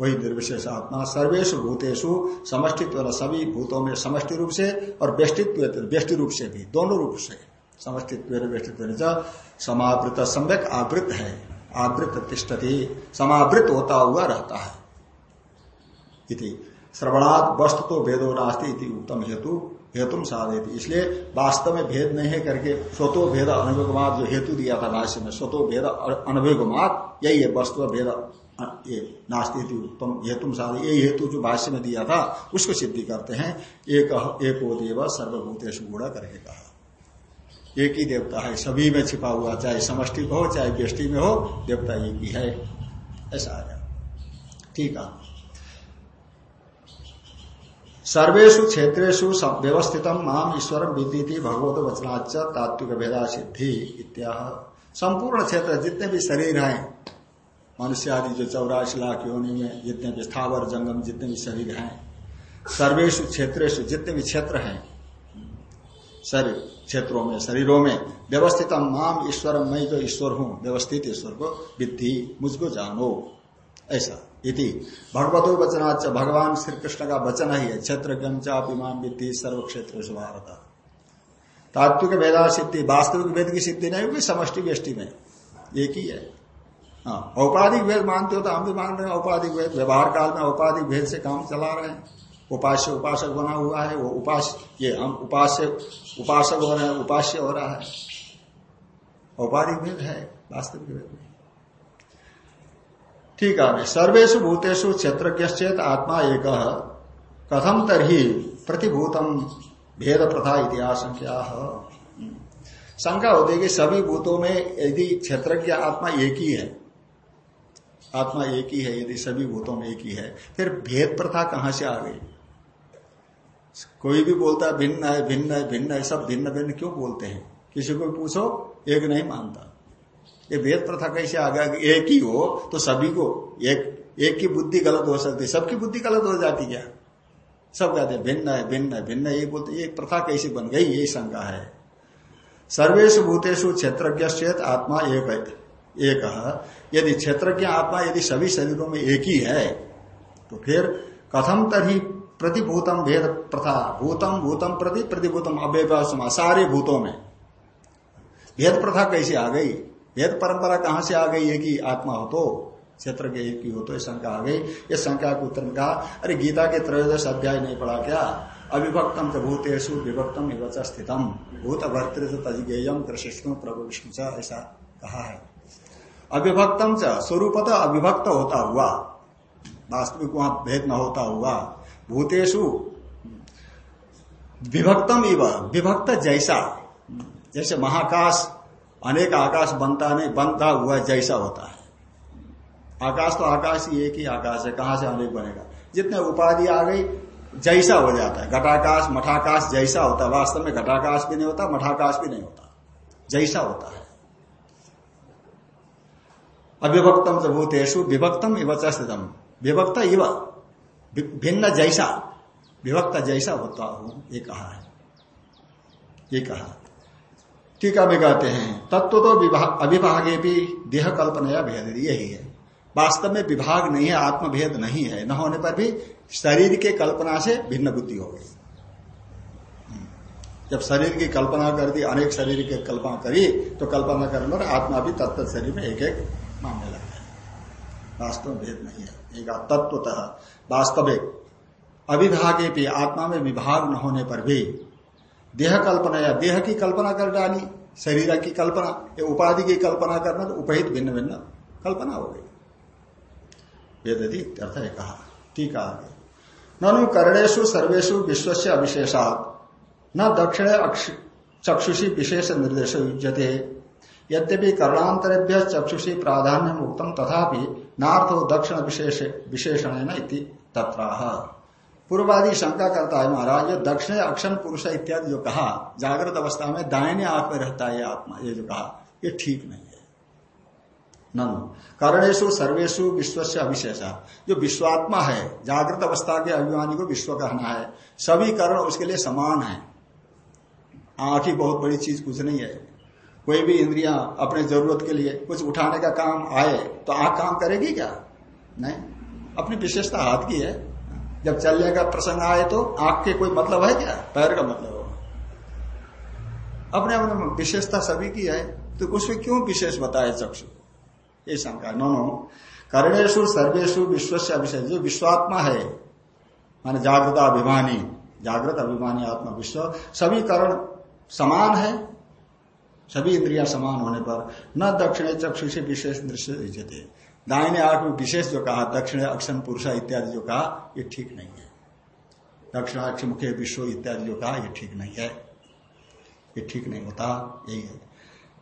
वही निर्विशेष आत्मा सर्वेश भूतेषु, समष्टित्व सभी भूतों में समष्टि रूप से और व्यष्टित्व व्यष्टि रूप से भी, दोनों रूप से। समष्टित्व व्यष्टित्व समावृत सम्यक आवृत है, आवृत तिष्ठति, समावृत होता हुआ रहता है। इति, श्रवणात् वस्तु तो भेदो नास्ती उत्तम हेतु। हेतु साधे इसलिए वास्तव में भेद नहीं है करके स्वतो भेद अनुभवमात जो हेतु दिया था भाष्य में, स्वतो भेद अनुभवमात यही है वस्तु भेद ये नास्ती उत्तम हेतु साधे यही हेतु जो भाष्य में दिया था, उसको सिद्धि करते हैं। एक एक देव सर्वभूतेश गुड़ा करके कहा एक ही देवता है, सभी में छिपा हुआ, चाहे समष्टि हो, चाहे व्यष्टि में हो, देवता एक ही है। ऐसा आ गया। ठीक है। सर्वेशु क्षेत्रेशु व्यवस्थित माम ईश्वर विद्युति भगवत वचनाच तात्विक भेदा सिद्धि इत्या संपूर्ण क्षेत्र जितने भी शरीर हैं मनुष्य आदि जो चौरासी लाख योनि में जितने भी स्थावर, जंगम, जितने भी शरीर हैं सर्वेशु क्षेत्रेशु जितने भी क्षेत्र हैं, शरीर क्षेत्रों में, शरीरों में व्यवस्थित माम ईश्वर, मैं जो ईश्वर हूँ, व्यवस्थित ईश्वर को विद्धि, मुझको जानो। ऐसा। इति। भगवतो वचनाच भगवान श्री कृष्ण का वचन ही है क्षेत्र गंचापिमान विद्धि सर्व क्षेत्र भारत। तात्विक वेदा सिद्धि वास्तविक वेद की सिद्धि नहीं होगी समष्टि व्यष्टि में एक ही। है हाँ औपाधिक वेद मानते हो तो हम भी मान रहे हैं, औपाधिक वेद, व्यवहार काल में औपाधिक भेद से काम चला रहे हैं। उपास्य, उपासक बना हुआ है, वो उपास, ये हम उपास्य, उपासक हो रहे हैं, उपास्य हो रहा है। औपाधिक भेद है, वास्तविक वेद में ठीक है। सर्वेशु भूतेषु क्षेत्रज्ञेत आत्मा एक। कथम तरही प्रतिभूतम भेद प्रथा इतिहास शंका होती है कि सभी भूतों में यदि क्षेत्रज्ञ आत्मा एक ही है, आत्मा एक ही है, यदि सभी भूतों में एक ही है, फिर भेद प्रथा कहाँ से आ गई? कोई भी बोलता है, भिन्न है भिन्न है भिन्न है, सब भिन्न भिन्न क्यों बोलते हैं? किसी को पूछो, एक नहीं मानता। ये भेद प्रथा कैसे आ गया कि एक ही हो तो सभी को एक एक की बुद्धि गलत हो सकती सबकी बुद्धि गलत हो जाती क्या? सब कहते हैं, भिन्न है भिन्न है, भिन्न ये बोलते, ये प्रथा कैसे बन गई यही शंका है। सर्वेश भूतेषु क्षेत्रज्ञ आत्मा एक है एक यदि क्षेत्रज्ञ आत्मा यदि सभी शरीरों में एक ही है तो फिर कथम तरही प्रतिभूतम भेद प्रथा, भूतम भूतम प्रति, प्रतिभूतम अव्यय सारे भूतों में। भेद प्रथा कैसे आ गई? भेद परंपरा कहाँ से आ गई? है कि आत्मा हो तो क्षेत्र के एक ही हो तो शंका आ गई। ये शंका के उत्तर में कहा, अरे गीता के त्रयोदश अध्याय नहीं पढ़ा क्या? अविभक्तम च भूतेषु, विभक्तम विवच स्थितम। भूत भर्तृ तजिगेयम प्रभु विष्णु ऐसा कहा है। अविभक्तम च, स्वरूपतः अविभक्त होता हुआ, वास्तविक वहाँ भेद न होता हुआ, भूतेषु, विभक्तम इव, विभक्त जैसा, जैसे महाकाश अनेक आकाश बनता नहीं, बनता हुआ जैसा होता है। आकाश तो आकाश ही एक ही आकाश है, कहाँ से अनेक बनेगा? जितने उपाधि आ गई, जैसा हो जाता है। घटाकाश, मठाकाश जैसा होता है। वास्तव में घटाकाश भी नहीं होता, मठाकाश भी नहीं होता। जैसा होता है। अविभक्तम च भूतेषु, विभक्तम इव स्थितम। विभक्त इव। भिन्न जैसा, विभक्त जैसा होता हूँ, ये कहा है। ये कहा टीका में कहते हैं तत्व तो अभिभागे भी देह कल्पना भेद, यही है। वास्तव में विभाग नहीं है, आत्मभेद नहीं है। न होने पर भी शरीर के कल्पना से भिन्न बुद्धि हो गई। जब शरीर की कल्पना कर दी, अनेक शरीर की कल्पना करी तो कल्पना करने पर आत्मा भी तत्त शरीर में एक एक मानने लगता है। वास्तव में भेद नहीं है। एक तत्वतः वास्तविक अभिभागे भी आत्मा में विभाग न होने पर भी देह कल्पना या देह की कल्पना कर डाली, शरीर की कल्पना, या उपाधि की कल्पना करना तो उपहित भिन्न भिन्न कल्पना हो गई। वेदी अर्थ है कहा, ठीक आगे। ननु कर्णेशु सर्वेशु विश्व से अविशेषात। न दक्षिण चक्षुषी विशेष निर्देश युजते यद्यपि कर्णांतरेभ्य चक्षुषी प्राधान्य मुक्तम तथापि नार्थो दक्षिण विशेष विशेषण तत्राह। पूर्वादि शंका करता है, महाराज, जो दक्षिण अक्षण पुरुष इत्यादि जो कहा, जागृत अवस्था में दायने आँख में रहता है आत्मा, ये जो कहा, ये ठीक नहीं है। ननु कर्णेशु सर्वेशु विश्व से अविशेषा। जो विश्वात्मा है, जागृत अवस्था के अभिमानी को विश्व कहना है। सभी कर्ण उसके लिए समान है। आँख ही बहुत बड़ी चीज़ कुछ नहीं है। कोई भी इंद्रिया अपने ज़रूरत के लिए कुछ उठाने का काम आए तो आँख काम करेगी क्या? नहीं। अपनी विशेषता हाथ की है। जब चलने का प्रसंग आए तो आँख के कोई मतलब है क्या? पैर का मतलब हो अपने अपने विशेषता सभी की है तो उसमें क्यों विशेष बताए चक्षु ये शंका नो नो कर्णेशु सर्वेशु विश्व से अभिषेक। जो विश्वात्मा है, माने जागृत अभिमानी जागृत अभिमानी आत्मा विश्व, सभी कर्ण समान है, सभी इंद्रिया समान होने पर न दक्षिण चक्षु से विशेष दृश्य दाहिने आठ में विशेष जो कहा, दक्षिण अक्षण पुरुष इत्यादि जो कहा, ये ठीक नहीं है। दक्षिण दक्षिणाक्ष मुख्य विश्व इत्यादि जो कहा, ये ठीक नहीं है। ये ठीक नहीं होता, यही है।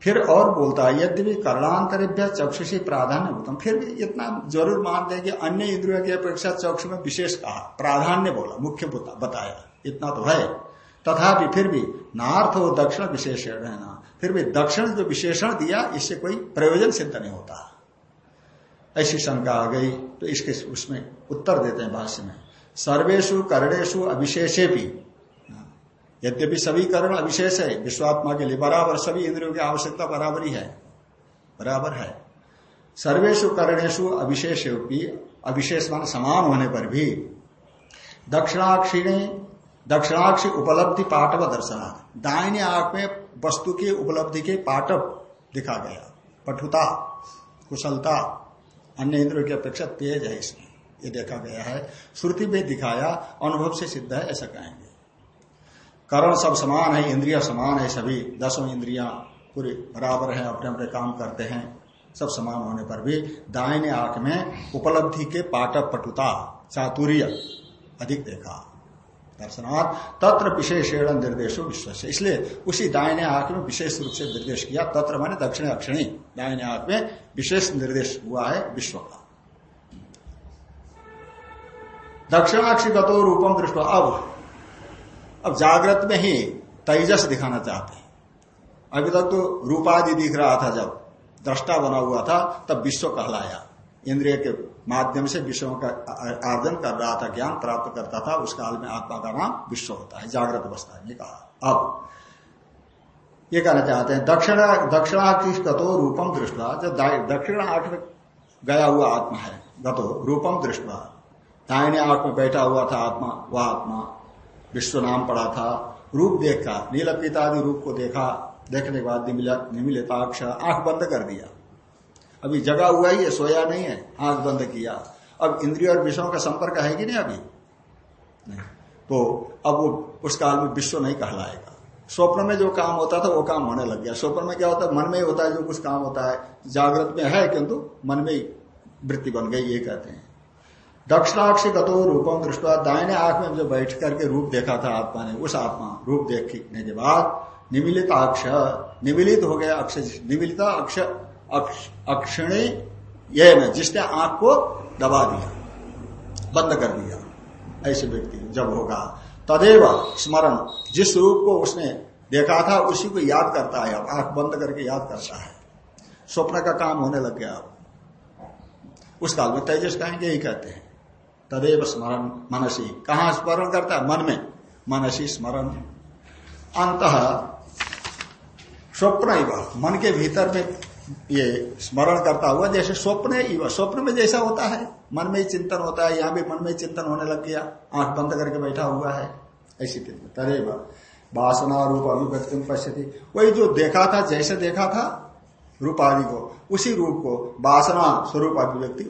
फिर और बोलता है, यद्यपि कर्णांतरेभ्य चक्षुषी प्राधान्य होता फिर भी इतना ज़रूर मानते हैं कि अन्य इंद्रियों की अपेक्षा चक्षु में विशेष कहा, प्राधान्य बोला, मुख्य बताया। इतना तो है। तथापि फिर भी नार्थ हो दक्षिण विशेषण है ना। फिर भी दक्षिण जो विशेषण दिया, इससे कोई प्रयोजन सिद्ध नहीं होता। ऐसी शंका आ गई तो इसके उसमें उत्तर देते हैं भाष्य में। सर्वेशु कर्णेशु अविशेषे भी यद्यपि सभी कर्ण अविशेष है, विश्वात्मा के लिए बराबर, सभी इंद्रियों की आवश्यकता बराबर ही। है बराबर है। सर्वेशु कर्णेशु अविशेष अविशेष मान समान होने पर भी, दक्षिणाक्षिणी, दक्षिणाक्षी उपलब्धि पाटव दर्शना दाहिने आँख में वस्तु की उपलब्धि के पाटव दिखा गया। पठुता, कुशलता अन्य इंद्रियों की अपेक्षा तेज है इसमें। ये देखा गया है। श्रुति में दिखाया अनुभव से सिद्ध है, ऐसा कहेंगे। कारण सब समान है, इंद्रिया समान है सभी। दसों इंद्रिया पूरे बराबर है, अपने अपने काम करते हैं। सब समान होने पर भी दाहिने आँख में उपलब्धि के पाटक पटुता चातुर्य अधिक देखा। दर्शनाथ तत्र विशेषण निर्देशो विश्व से इसलिए उसी दाहिने आँख में विशेष रूप से निर्देश किया। तत्र माने दक्षिण अक्षणी। दाहिने आँख में विशेष निर्देश हुआ है विश्व का। दक्षिणाक्षी गतो रूपम दृष्ट अब अब जागृत में ही तेजस दिखाना चाहते हैं। अभी तक तो रूपादि दिख रहा था जब। दृष्टा बना हुआ था, तब विश्व कहलाया। इंद्रिय के माध्यम से विश्व का आर्जन कर रहा था ज्ञान प्राप्त करता था, उस काल में आत्मा का नाम विश्व होता है, जागृत अवस्था में कहा। अब, ये कहना चाहते हैं, दक्षिण दक्षिणाक्ष गतो रूपम दृष्टवा जब दक्षिण आठ गया हुआ आत्मा है, गतो रूपम दृष्टवा। दाहिने आँख में बैठा हुआ था आत्मा, वह आत्मा, विश्व नाम पड़ा था, रूप देखा नील पितादि रूप को देखा, देखने के बाद निमिलिताक्ष, आँख बंद कर दिया। अभी जगा हुआ ही है, सोया नहीं है, आँख बंद किया। अब इंद्रिय और विषयों का संपर्क है कि नहीं अभी? नहीं। तो अब वो उस काल में विश्व नहीं कहलाएगा। स्वप्न में जो काम होता था, वो काम होने लग गया। स्वप्न में क्या होता है? मन में ही होता है, जो कुछ काम होता है। जागृत में है, किंतु मन में वृत्ति बन गई, ये कहते हैं। दक्षिणाक्ष गतो रूपम दृष्टवा, दाहिने आँख में जो बैठ करके रूप देखा था आत्मा ने, उस आत्मा रूप देखने के बाद निमिलित अक्ष निमिलित हो गया अक्ष निमिलिता अक्ष अक्षिणी, ये में जिसने आँख को दबा दिया, बंद कर दिया, ऐसे व्यक्ति जब होगा, तदेव स्मरण, जिस रूप को उसने देखा था, उसी को याद करता है, अब आँख बंद करके याद करता है। स्वप्न का काम होने लग गया अब। उस काल में तेजस कहेंगे, यही कहते हैं। तदेव स्मरण, मनसी। कहा स्मरण करता है? मन में। मनसी स्मरण। अंत स्वप्न मन के भीतर में ये स्मरण करता हुआ जैसे स्वप्न स्वप्न में जैसा होता है। मन में ही चिंतन होता है, यहाँ भी मन में चिंतन होने लग गया। आँख बंद करके बैठा हुआ है। ऐसी तरेब वासना रूप अभिव्यक्ति पश्यति। वही जो देखा था, जैसे देखा था रूप आदि को, उसी रूप को वासना स्वरूप अभिव्यक्ति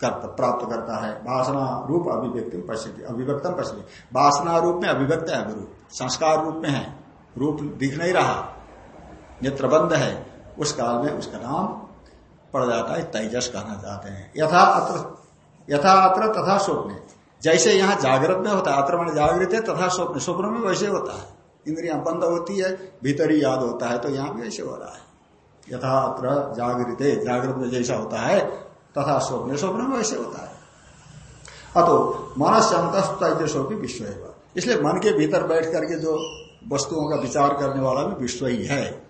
करता, प्राप्त करता है। वासना रूप अभिव्यक्ति पश्यति। अभिव्यक्तम पश्यति। वासना रूप में अभिव्यक्त है रूप संस्कार रूप में है। रूप दिख नहीं रहा। नेत्रबंध है। उस काल में उसका नाम पड़ जाता है, तेजस कहना चाहते हैं। यथा अत्र यथा अत्र तथा स्वप्न। जैसे यहाँ जागृत में होता है, अत्र मैंने जागृत है, तथा स्वप्न। स्वप्न में वैसे होता है। इंद्रिया बंद होती है, भीतर याद होता है तो यहाँ भी ऐसे हो रहा है। यथा अत्र जागृत जागृत में जैसा होता है, तथा स्वप्न। स्वप्न में वैसे होता है। अतो मन संतस्तजसो भी विश्व इसलिए मन के भीतर बैठ करके जो वस्तुओं का विचार करने वाला भी विश्व ही है।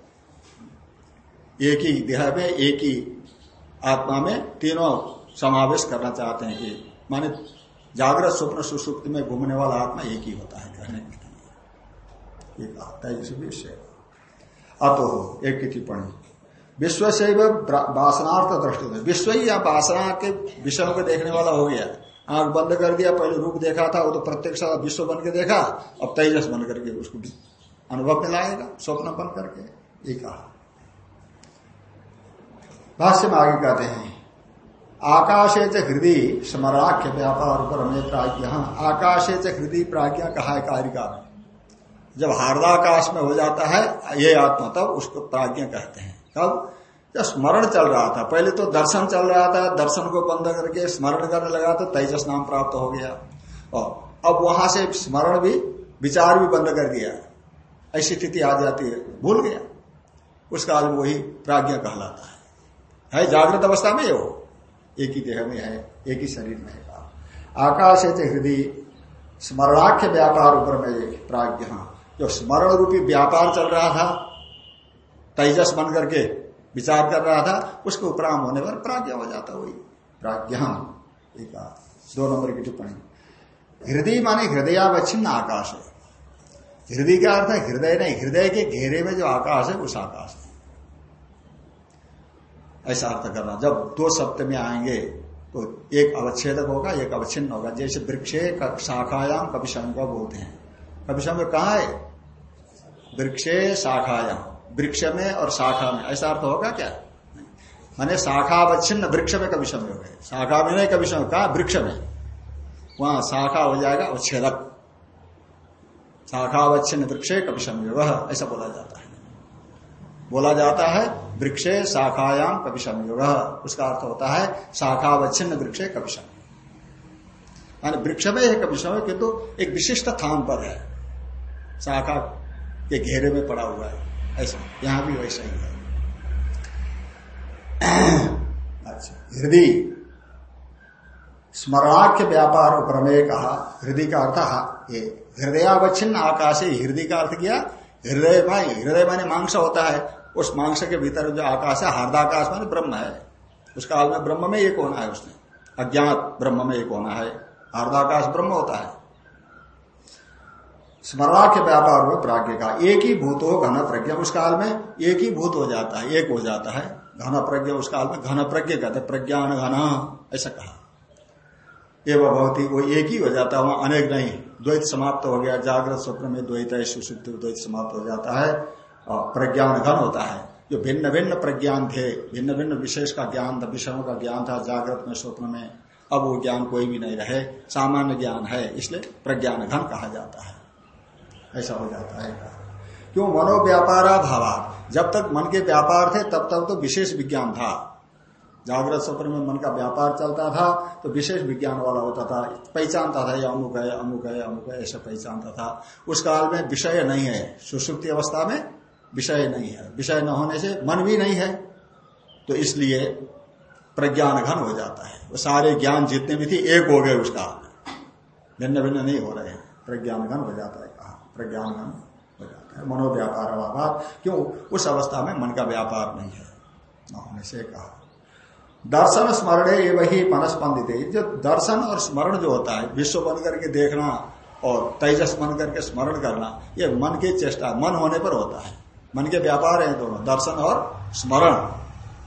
एक ही देह में, एक ही आत्मा में तीनों समावेश करना चाहते हैं कि माने जागृत, स्वप्न, सुसुप्ति में घूमने वाला आत्मा एक ही होता है कहने के लिए तेजस विषय अतो हो एक की टिप्पणी। विश्व से वासनार्थ दृष्टि विश्व ही या वासना के विषयों को देखने वाला हो गया। आँख बंद कर दिया, पहले रूप देखा था, वो तो प्रत्यक्ष विश्व बन के देखा, अब तेजस बन करके उसको अनुभव में लाएगा, स्वप्न बन करके। ये कहा। भाष्य में आगे कहते हैं, आकाशे च हृदय स्मराख्य व्यापार पर हमें प्राज्ञ आकाशे च हृदय प्राज्ञा कहा है कारिका में। जब हार्दाकाश में हो जाता है, ये आत्मा तब उसको प्राज्ञ कहते हैं। कब जब स्मरण चल रहा था, पहले तो दर्शन चल रहा था, दर्शन को बंद करके स्मरण करने लगा तो तेजस नाम प्राप्त हो गया। और अब वहाँ से स्मरण भी, विचार भी बंद कर दिया। ऐसी स्थिति आ जाती है, भूल गया। उस काल में वही प्राज्ञा कहलाता है। है, जागृत अवस्था में हो एक ही देह में है, एक ही शरीर में है। आकाश है हृदय, स्मरणाख्य व्यापार ऊपर में प्राज्ञ जो स्मरण रूपी व्यापार चल रहा था, तेजस बन करके विचार कर रहा था, उसके उपराम होने पर प्राज्ञ हो जाता वही। प्राज्ञ एक दो नंबर की टिप्पणी। हृदय माने हृदयावच्छिन्न आकाश है। हृदय का अर्थ है हृदय नहीं, हृदय के घेरे में जो आकाश है, उस आकाश है। ऐसा अर्थ करना। जब दो सप्त में आएँगे तो एक अवच्छेदक होगा, एक अवच्छिन्न होगा। जैसे वृक्षे शाखायाम कभी शंका बोलते हैं। कभी शंक कहा है? वृक्षे शाखायाम वृक्ष में और शाखा में। ऐसा अर्थ होगा क्या? मैंने शाखा अवच्छिन्न वृक्ष में कभी समय हो शाखा में नहीं, कभी समय कहा? वृक्ष में। वहाँ शाखा हो जाएगा अवच्छेदक। शाखा अवच्छिन्न वृक्षे कभी समय ऐसा बोला जाता है। बोला जाता है वृक्षे शाखायाम कभी संयोग उसका अर्थ होता है शाखावच्छिन्न वृक्षे कभी माने वृक्ष में है कभी समय किंतु एक विशिष्ट स्थान पर है। शाखा के घेरे में पड़ा हुआ है। ऐसा, यहाँ भी वैसा ही है। अच्छा हृदय। स्मरणाख्य व्यापार प्रमेय कहा, हृदय का अर्थ ये हृदयावच्छिन्न आकाश, हृदय का अर्थ किया, हृदय में हृदय माने मांस होता है। उस मांस के भीतर जो आकाश है हार्दाकाश मान ब्रह्म है। उस काल में ब्रह्म में एक होना है उसने। अज्ञात ब्रह्म में एक होना है। हार्दाकाश ब्रह्म होता है। स्मरणा के व्यापार में प्राज्ञ का एक ही भूत हो घन प्रज्ञा उस काल में एक ही भूत हो जाता है, एक हो जाता है। घन प्रज्ञा उस काल में घन प्रज्ञ कहते प्रज्ञान घन, ऐसा कहा। एवं ही वो एक ही हो जाता है, वहाँ अनेक नहीं। द्वैत समाप्त हो गया, जागृत स्वप्न में द्वैत है सुशुद्ध द्वैत समाप्त हो जाता है। प्रज्ञान घन होता है। जो भिन्न भिन्न प्रज्ञान थे, भिन्न भिन्न विशेष का ज्ञान था विषयों का ज्ञान था, जागृत में, स्वप्न में। अब वो ज्ञान कोई भी नहीं रहे। सामान्य ज्ञान है, इसलिए प्रज्ञान घन कहा जाता है। ऐसा हो जाता है। क्यों? मनोव्यापारा भावा जब तक मन के व्यापार थे, तब तक तो विशेष विज्ञान था। जागृत स्वप्न में मन का व्यापार चलता था तो विशेष विज्ञान वाला होता था। पहचानता था, ये अमुक है अमुक है अमुक है, ऐसा पहचानता था। उस काल में विषय नहीं है। सुसुप्ति अवस्था में विषय नहीं है। विषय न होने से मन भी नहीं है तो इसलिए प्रज्ञान घन हो जाता है। वो सारे ज्ञान जितने भी थे, एक हो गए उसका। भिन्न भिन्न नहीं हो रहे हैं। प्रज्ञान घन हो जाता है कहा। प्रज्ञान घन हो जाता है। मनोव्यापार अभाव। क्यों? उस अवस्था में मन का व्यापार नहीं है। न होने से कहा। दर्शन स्मरण ये वही मनस्पंदित। जो दर्शन और स्मरण जो होता है, विश्व बन करके देखना और तेजस बन करके स्मरण करना, ये मन की चेष्टा, मन होने पर होता है। मन के व्यापार है दोनों, दर्शन और स्मरण।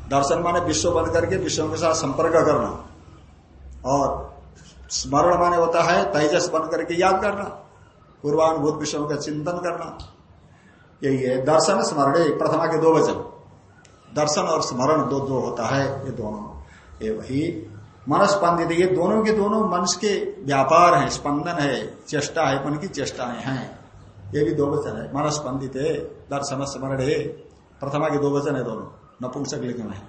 दर्शन माने विश्व बन करके विश्व के साथ संपर्क करना। और स्मरण माने होता है तेजस बन करके याद करना पूर्वानुभूत विषयों का चिंतन करना। यही है दर्शन स्मरण प्रथमा के दो वचन। दर्शन और स्मरण दो दो होता है ये दोनों। ये वही मनस्पंदित, ये दोनों के दोनों मन के व्यापार है, स्पंदन है, चेष्टा है, मन की चेष्टाएँ हैं। ये भी दो वचन है मनस्पंदित है दर्शन स्मरण है प्रथमा के दो वचन है दोनों नपुंसक लिखे में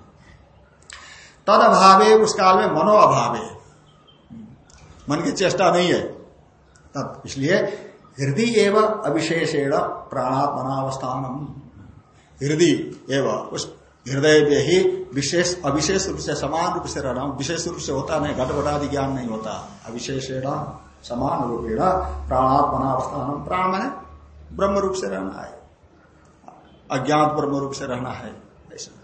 तद अभावे उस काल में मनो अभावे मन की चेष्टा नहीं है तब इसलिए हृदय एवं अविशेषेण प्राणात्मनावस्थान हृदय एवं उस हृदय में ही विशेष अविशेष रूप से समान रूप से रहना विशेष रूप से होता नहीं घटघटादि ज्ञान नहीं होता अविशेषेण समान रूपेण प्राणात्मनावस्थान प्राण मैंने ब्रह्म रूप से रहना है। अज्ञात ब्रह्म रूप से रहना है। ऐसा।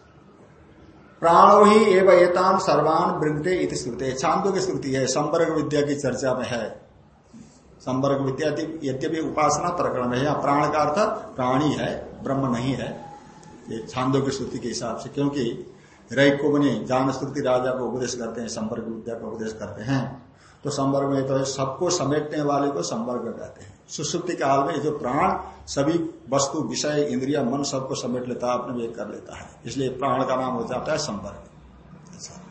प्राणो ही एवं एतान सर्वान वृंगते इति श्रुते छांदो की श्रुति है। संपर्क विद्या की चर्चा में है। संपर्क विद्या यद्यपि उपासना प्रकरण है यहाँ प्राण का अर्थ प्राणी है, ब्रह्म नहीं है। ये छांदो की श्रुति के हिसाब से, क्योंकि रैक को बनी जान श्रुति राजा को उपदेश करते हैं संपर्क विद्या का उपदेश करते हैं। तो संवर्ग में तो सबको समेटने वाले को संवर्ग कहते हैं। सुसुप्ति काल में जो प्राण, सभी वस्तु, विषय, इंद्रिया, मन सबको समेट लेता है, अपने वेग कर लेता है। इसलिए प्राण का नाम हो जाता है अच्छा।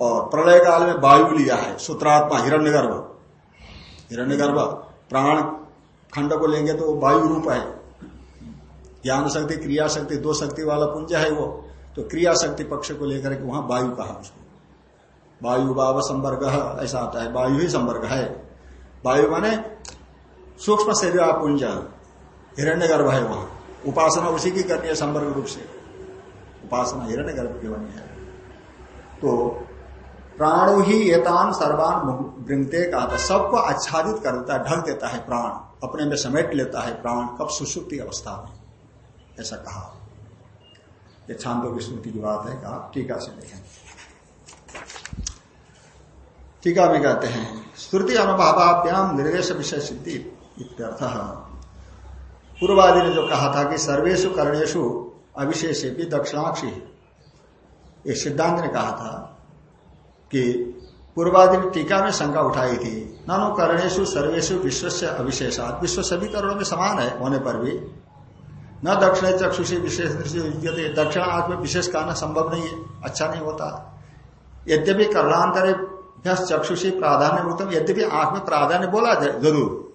और प्रलय काल में वायु लिया है, सूत्रात्मा हिरण्य गर्भ हिरण्य गर्भ प्राण खंड को लेंगे तो वायु रूप है। ज्ञान शक्ति, क्रिया शक्ति, दो शक्ति वाला पुंज है वो। तो क्रिया शक्ति पक्ष को लेकर के वहाँ वायु कहा उसको। वायु बाव संवर्ग, ऐसा आता है। वायु ही संवर्ग है। वायु माने सूक्ष्म शरीर पुंज हिरण्य गर्भ है वहाँ। उपासना उसी की करनी है संवर्ग रूप से। उपासना हिरण्य गर्भ की बनी है। तो प्राणो ही एतान सर्वान वृंगते कहा था सबको आच्छादित कर देता है, ढक देता है प्राण। अपने में समेट लेता है प्राण। कब सुसुप्ति अवस्था में। ऐसा कहा। ये छांदो की स्मृति की बात है, कहा। टीका से देखें टीका में कहते हैं। श्रुति अनुभाव्याम निर्देश विषय सिद्धि। इत्यर्थ। पूर्वादि ने जो कहा था कि सर्वेशु कर्णेशु अविशेष भी दक्षिणाक्षी। एक सिद्धांत ने कहा था कि पूर्वादि ने टीका में शंका उठाई थी, नानो कर्णेशु सर्वेशु विश्व से अविशेषात, विश्व सभी करणों में समान है, होने पर भी। न दक्षिण चक्षुषी विशेष दृष्टि दक्षिण आँख में विशेष कहना संभव नहीं है अच्छा नहीं होता। यद्यपि कर्णांतरे चक्षु से प्राधान्य उत्तम यद्यपि आँख में प्राधान्य बोला ज़रूर।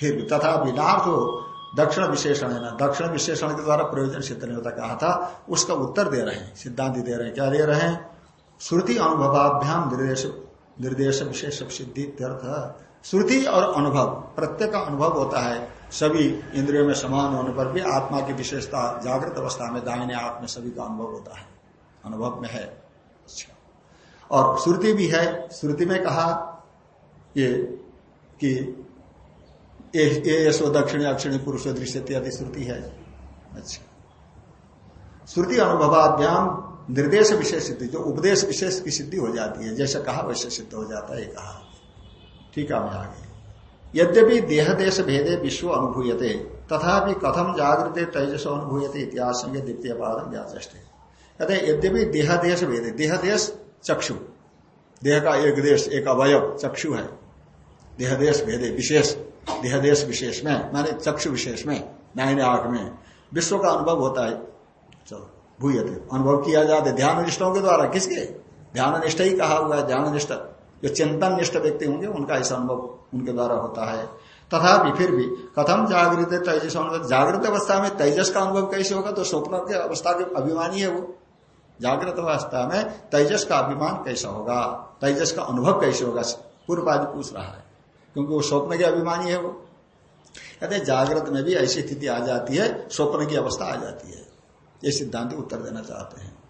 फिर भी तथा विनार्थ हो दक्षिण विशेषण है ना, दक्षिण विशेषण के द्वारा प्रयोजन सिद्ध नहीं होता, कहा था, उसका उत्तर दे रहे हैं, सिद्धांत दे रहे हैं, क्या दे रहे हैं? श्रुति अनुभवाभ्याम निर्देश निर्देश विशेष सिद्धि श्रुति और अनुभव, प्रत्येक अनुभव होता है, सभी इंद्रियों में समान होने पर भी आत्मा की विशेषता जागृत अवस्था में दाहिने आँख में सभी का अनुभव होता है, अनुभव में है। अच्छा। और श्रुति भी है, श्रुति में कहा ये कि ये सो दक्षिणी अक्षिणी पुरुष दृश्य इत्यादि श्रुति है। अच्छा। श्रुति अनुभवाभ्याम निर्देश विशेष सिद्धि, जो उपदेश विशेष की सिद्धि हो जाती है, जैसे कहा वैसे सिद्ध हो जाता है कहा। ठीक है मैं आगे। यद्यपि देह देश भेदे विश्व अनुभूयते तथा कथम जागृत तेजस अनुभूयते इतिहास द्वितीय पाद व्याचे कहते यद्यपि देह देश भेदे देह देश चक्षु, देह का एक देश, एक अवयव चक्षु है देह देश भेदे, विशेष देह देश विशेष में, माने चक्षु विशेष में दाहिने आँख में। विश्व का अनुभव होता है। चलो, भूयते अनुभव किया जाता ध्यान निष्ठों के द्वारा। किसके? ध्यान निष्ठ ही कहा हुआ है ध्यान निष्ठ जो चिंतन निष्ठ व्यक्ति होंगे, उनका ऐसा अनुभव उनके द्वारा होता है। तथा फिर भी कथम जागृत तेजस? अनुभव जागृत अवस्था में तेजस का अनुभव कैसे होगा? तो स्वप्न के अवस्था के अभिमानी है वो। जागृत अवस्था में तेजस का अभिमान कैसा होगा? तेजस का अनुभव कैसे होगा? पूर्व आदि पूछ रहा है। क्योंकि वो स्वप्न के अभिमानी है वो। कहते जागृत में भी ऐसी स्थिति आ जाती है, स्वप्न की अवस्था आ जाती है। ये सिद्धांत उत्तर देना चाहते हैं।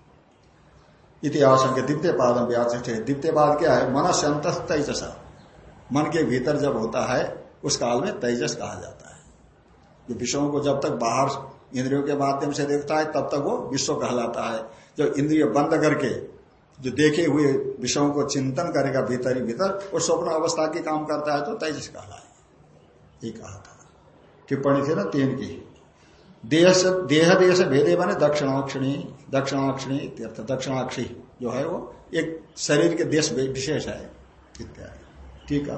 इतिहास के द्वितीय पाद में व्याच द्वितीय पाद क्या है? मन संत तेजसा। मन के भीतर जब होता है, उस काल में तेजस कहा जाता है। जो विषयों को जब तक बाहर, इंद्रियों के माध्यम से देखता है, तब तक वो विश्व कहलाता है। जो इंद्रिय बंद करके जो देखे हुए विषयों को चिंतन करेगा भीतर ही भीतर, वो स्वप्न अवस्था की काम करता है तो तेजस कहलाए ये कहा था। टिप्पणी थी ना तीन की। देह देह देश भेदे बने दक्षिणाक्षिणी दक्षिणाक्षिणी इत्यर्थ, दक्षिणाक्षी जो है वो एक शरीर के देश विशेष है इत्यादि। ठीक है।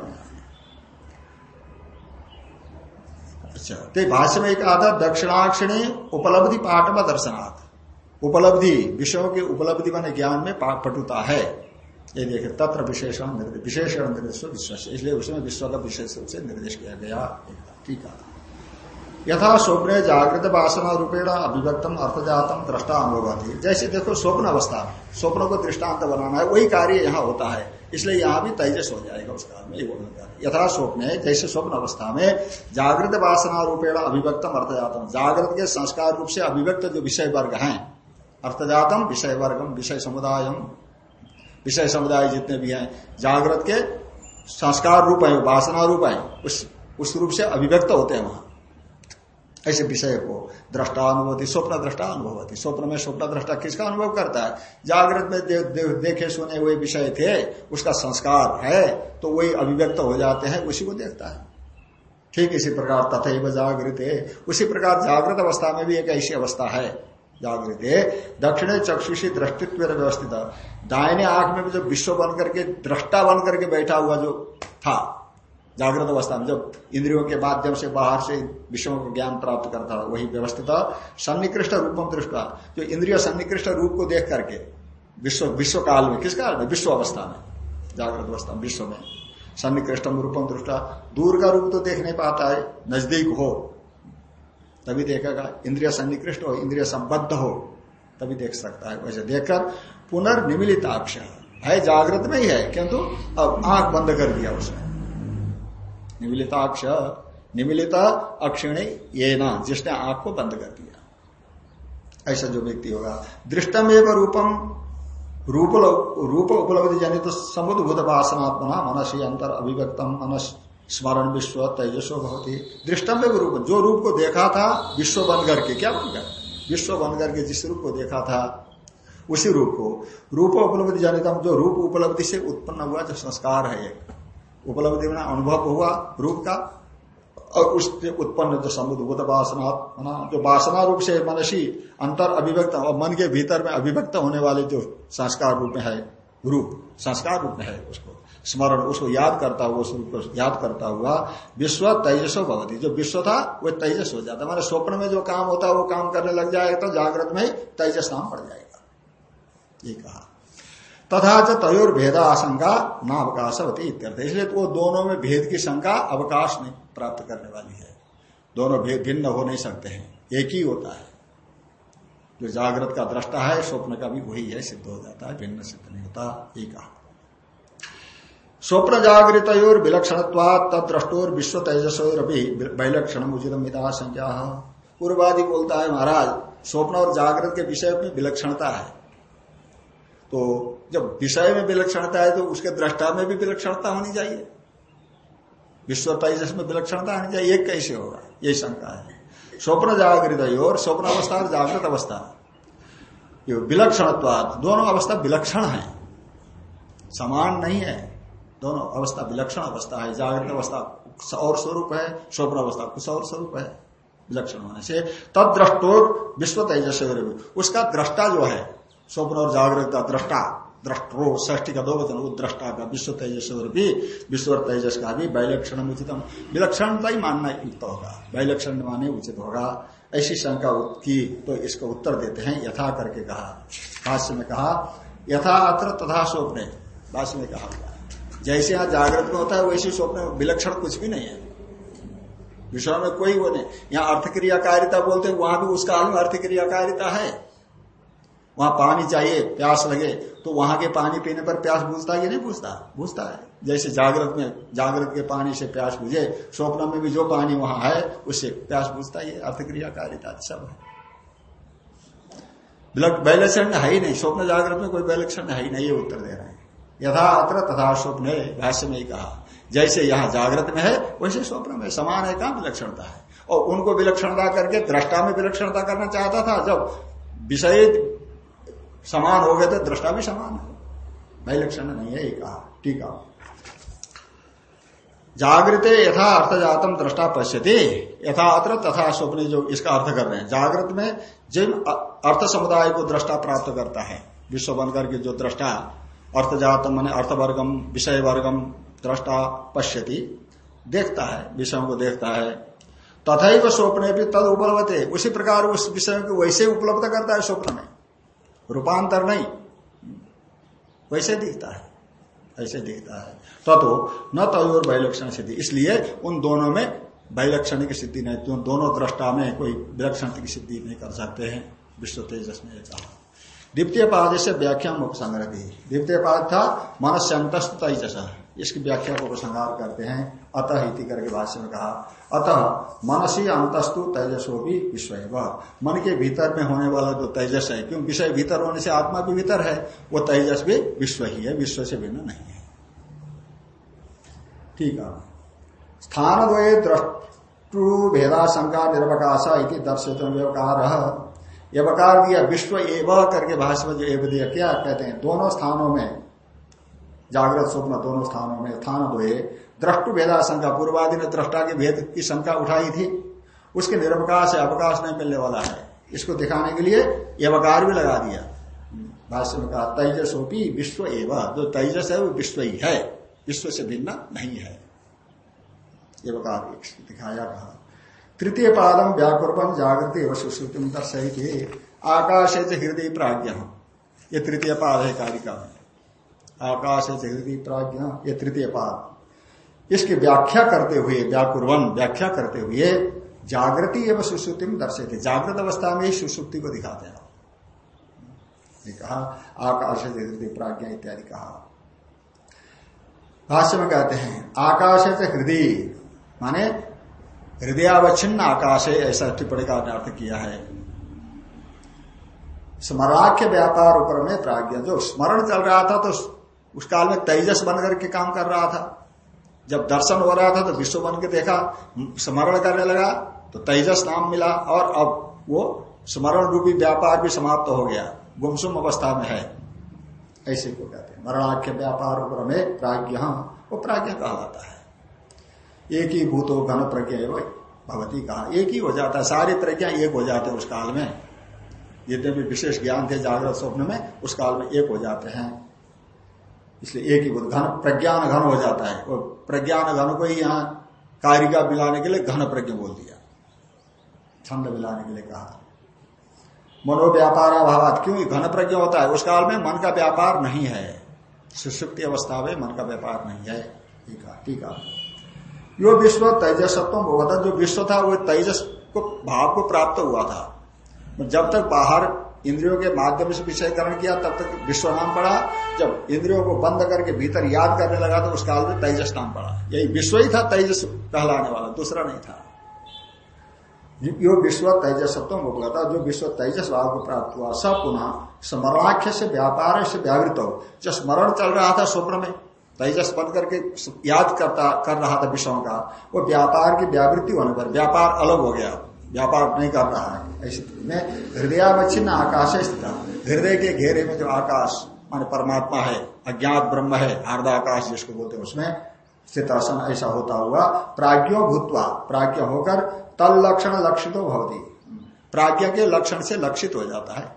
अच्छा तो भाष्य में कहा था दक्षिणाक्षिणी उपलब्धि पाठव दर्शनाथ उपलब्धि, विषयों की उपलब्धि माने ज्ञान में पटुता है। ये देखे तत्र विशेषण निर्देश विशेषण निर्देश विश्व इसलिए उसमें विश्व का विशेष रूप से निर्देश किया गया। ठीक है। यथा स्वप्न जागृत वासना रूपेण अभिव्यक्तम अर्थजातम दृष्टा अनुभव जैसे देखो, स्वप्न अवस्था में स्वप्न को दृष्टांत बनाना है, वही कार्य यहाँ होता है। इसलिए यहाँ भी तेजस हो जाएगा उस काल में यथा स्वप्न, जैसे स्वप्न अवस्था में जागृत वासना रूपेण अभिव्यक्तम अर्थजातम। जागृत के संस्कार रूप से अभिव्यक्त जो विषय वर्ग है अर्थजातम विषय वर्गम विषय समुदायम। विषय समुदाय जितने भी हैं जागृत के संस्कार रूप है वासना रूप है उस उस रूप से अभिव्यक्त होते हैं वहाँ। ऐसे विषय को दृष्टा अनुभवती स्वप्न दृष्टा अनुभवती। स्वप्न में स्वप्न दृष्टा किसका अनुभव करता है? जागृत में दे, दे, देखे सुने हुए विषय थे उसका संस्कार है तो वही अभिव्यक्त हो जाते हैं उसी को देखता है। ठीक इसी प्रकार तथा जागृत। है उसी प्रकार जागृत अवस्था में भी एक ऐसी अवस्था है। जागृत है। दक्षिण चक्षुषी दृष्टित्व व्यवस्थित दाहिने आँख में जो विश्व बन करके, दृष्टा बन करके बैठा हुआ जो था, जागृत अवस्था में जब इंद्रियों के माध्यम से बाहर से विषयों को ज्ञान प्राप्त करता है वही व्यवस्थित सन्निकृष्ट रूपम दृष्टा, जो इंद्रिय सन्निकृष्ट रूप को देख करके, विश्व विश्व काल में, किस काल में? विश्व अवस्था में, जागृत अवस्था विश्व में। सन्निकृष्टम रूपम दृष्टा, दूर का रूप तो देख नहीं पाता है, नज़दीक हो तभी देखेगा, इंद्रिय सन्निकृष्ट हो, इंद्रिय संबद्ध हो, तभी देख सकता है। वैसे देखकर पुनर्निमिलित है जागृत में ही, किंतु अब आँख बंद कर दिया उसने। निमिलिताक्ष, निमिलिता अक्षिण ये ना जिसने आँख को बंद कर दिया। ऐसा जो व्यक्ति होगा दृष्टम एवं रूपम, रूप रूप उपलब्धि जनित समुद्भूत वासनात्मना, मनसी अंतर अभिव्यक्तम, मनस स्मरण विश्व तेजस्व भवती। दृष्टम एवं रूप जो रूप को देखा था, विश्व बन करके, क्या बनकर विश्व बन करके जिस रूप को देखा था, उसी रूप को। रूप उपलब्धि जनितम जो रूप उपलब्धि से उत्पन्न हुआ, जो संस्कार है उपलब्धि में अनुभव हुआ रूप का, और उससे उत्पन्न जो समुद्भूत वासना जो वासना रूप से मनसी अंतर अभिव्यक्त, और मन के भीतर में अभिव्यक्त होने वाले जो संस्कार रूप में है, रूप, संस्कार रूप में है उसको। स्मरण, उसको याद करता हुआ उस रूप को याद करता हुआ विश्व तेजसो भवती। जो विश्व था, वो तेजस हो जाता। हमारे स्वप्न में जो काम होता है वो काम करने लग जाएगा तो जागृत में तेजस नाम पड़ जाएगा। ये कहा। तथा च तयोर भेद आशंका न अवकाश होती इसलिए तो वो दोनों में भेद की शंका अवकाश नहीं प्राप्त करने वाली है। दोनों भेद भिन्न हो नहीं सकते हैं। एक ही होता है। जो जागृत का दृष्टा है, स्वप्न का भी वही है, सिद्ध हो जाता है, भिन्न सिद्ध नहीं होता। एक स्वप्न जागृत और विलक्षण तद्रष्टोर विश्व तेजसोर अभी वैलक्षण उचित मिता संख्या पूर्वादि बोलता है, महाराज, स्वप्न और जागृत के विषय में विलक्षणता है। तो जब विषय में विलक्षणता है तो उसके दृष्टा में भी विलक्षणता होनी चाहिए। विश्व तेजस में विलक्षणता होनी चाहिए। एक कैसे होगा? यही शंका है। स्वप्न जागृत और स्वप्न अवस्था और जागृत अवस्था। विलक्षणत्वाद दोनों अवस्था विलक्षण है। समान नहीं है। दोनों अवस्था, विलक्षण अवस्था है जागृत अवस्था और स्वरूप है स्वप्न अवस्था कुछ और स्वरूप है, विलक्षण होने से। तद दृष्टोर विश्व तेजस उसका दृष्टा जो है स्वप्न और जागृत का दृष्टा दृष्टो ष्टी का दो वचन वो दृष्टा का विश्व तेजस्वर भी विश्व तेजस का भी वैलक्षण उचितम। विलक्षणता ही मानना युक्त होगा, वैलक्षण माने उचित होगा। ऐसी शंका की तो इसका उत्तर देते हैं, यथा करके कहा। भाष्य में कहा, यथा अत्र तथा स्वप्न भाष्य में कहा जैसे यहाँ जागृत में होता है, वैसे स्वप्न में विलक्षण कुछ भी नहीं है। विश्व में कोई वो नहीं। यहाँ अर्थ क्रियाकारिता बोलते हैं, वहाँ भी उस काल में अर्थ क्रियाकारिता है। वहाँ पानी चाहिए, प्यास लगे तो वहाँ के पानी पीने पर प्यास बुझता है नहीं बुझता? बुझता है। जैसे जागृत में, जागृत के पानी से प्यास बुझे, स्वप्न में भी जो पानी वहाँ है, उससे प्यास बुझता है अर्थक्रिया कारिता सब है। वैलक्षण है ही नहीं। स्वप्न जागृत में कोई वैलक्षण है ही नहीं, ये उत्तर दे रहे हैं। यथा अत्र तथा स्वप्न, भाष्य में ही कहा। जैसे यहाँ जागृत में है, वैसे स्वप्न में समान है कहा विलक्षणता है। और उनको विलक्षणता करके दृष्टा में विलक्षणता करना चाहता था, जब विषय समान हो गए तो दृष्टा भी समान है। वैलक्षण नहीं है, एक कहा। ठीक है। जागृत यथा अर्थ जातम दृष्टा पश्यति, यथा अत्र तथा स्वप्न जो इसका अर्थ कर रहे हैं। जागृत में जिन अर्थ समुदाय को दृष्टा प्राप्त करता है, विश्व बनकर के जो दृष्टा अर्थ जातम मान अर्थवर्गम विषय वर्गम दृष्टा पश्यति। देखता है, विषयों को देखता है। तथा ही स्वप्न भी तद उपलब्ध है उसी प्रकार उस विषय को वैसे उपलब्ध करता है स्वप्न में। रूपांतर नहीं। वैसे दिखता है। ऐसे दिखता है। तो न तयोर वैलक्षण सिद्धि। इसलिए उन दोनों में वैलक्षण की सिद्धि नहीं। तो दोनों दृष्टा में कोई विलक्षण की सिद्धि नहीं कर सकते हैं। विश्व तेजस में कहा द्वितीय पाद से व्याख्या मुख संग्रह द्वितीय पाद था मनस्यंत तेजस इसकी व्याख्या को उपसंहार करते हैं। अतः इति करके भाष्य में कहा, अतः मनसी अंतस्तु तेजसो भी विश्व मन के भीतर में होने वाला जो तेजस है क्यों विषय भीतर होने से आत्मा भी भीतर है, वो तेजस भी विश्व ही है, विश्व से भिन्न नहीं है। ठीक है। स्थान द्वय द्रष्टु भेदाशंका निर्वकाश इति दर्शित व्यवकार व्यवकार दिया विश्व एव करके भाष्य में जो एव दिया, क्या कहते हैं? दोनों स्थानों में, जागृत स्वप्न दोनों स्थानों में स्थान द्वय द्रष्टु भेदाशंका पूर्वादि ने दृष्टा के भेद की शंका उठाई थी। उसके निर्वकाश अवकाश नहीं मिलने वाला है। इसको दिखाने के लिए एवकार भी लगा दिया। भाष्य में कहा तेजस तेजसोपी विश्व एवं। जो तेजस है, वो विश्व ही है। विश्व से भिन्न नहीं है। एवकार दिखाया कहा। तृतीय पादम व्याकुर्बन जागृति एवं सुश्रुति दर्शही आकाश है हृदय प्राज्ञ। ये तृतीय पाद है कारिका। में आकाश है हृदय प्राज्ञ, ये तृतीय पाद इसकी व्याख्या करते हुए, व्याकुर्वन व्याख्या करते हुए जागृति एवं सुश्रुति में दर्शे जागृत अवस्था में ही सुश्रुति को दिखाते हैं। कहा, आकाश हृदय प्राज्ञा इत्यादि कहा। भाष्य में कहते हैं, आकाश से हृदय माने हृदयावच्छिन्न आकाश है ऐसा टिप्पणी का अर्थ किया है। स्मराख्य व्यापार ऊपर में प्राज्ञा, जो स्मरण चल रहा था तो उस काल में तेजस बन करके काम कर रहा था। जब दर्शन हो रहा था तो विश्व बन के देखा, स्मरण करने लगा तो तेजस नाम मिला, और अब वो स्मरण रूपी व्यापार भी समाप्त तो हो गया, गुमसुम अवस्था में है। ऐसे को कहते हैं। मरणाख्य व्यापार ऊपर में प्राज्ञ वो प्राज्ञ कहलाता है। एक ही भूतो घन प्रज्ञा भगवती कहा। एक ही हो जाता है, सारी प्रज्ञा एक हो जाते हैं उस काल में। जितने भी विशेष ज्ञान थे, जागृत स्वप्न में उस काल में एक हो जाते हैं। इसलिए एक ही भूत घन, प्रज्ञान घन हो जाता है। वो प्रज्ञान घन को ही यहाँ कारिका मिलाने के लिए घन प्रज्ञ बोल दिया। छंद मिलाने के लिए कहा। मनोव्यापार अभाव क्यों घन प्रज्ञ होता है? उस काल में मन का व्यापार नहीं है। सुषुप्ति अवस्था में मन का व्यापार नहीं है। ठीक है ठीक है यो विश्व तेजसत्व होता जो विश्व था, वो तेजस को, भाव को प्राप्त हुआ था। जब तक बाहर इंद्रियों के माध्यम से विषयकरण किया, तब तक विश्व नाम पड़ा। जब इंद्रियों को बंद करके भीतर याद करने लगा तो उस काल में तेजस नाम पड़ा। यही विश्व ही था, तेजस कहलाने वाला, दूसरा नहीं था। यो विश्व तेजसत्व होगा था। जो विश्व तेजस भाव को प्राप्त हुआ, सब पुनः स्मरणाख्य से, व्यापार से व्यावृत हो। जो स्मरण चल रहा था, स्वप्न में तेजस बंद करके याद करता, कर रहा था विषयों का, वो व्यापार की व्यावृत्ति होने पर व्यापार अलग हो गया। व्यापार नहीं कर रहा है। ऐसी में हृदयावच्छिन्न आकाश स्थित। हृदय के घेरे में जो आकाश, माने परमात्मा है, अज्ञात ब्रह्म है आकाश जिसको बोलते हैं, उसमें स्थित ऐसा होता हुआ प्राज्ञो भूतवा प्राज्ञ होकर तल लक्षण लक्षित भवती। प्राज्ञ के लक्षण से लक्षित हो जाता है।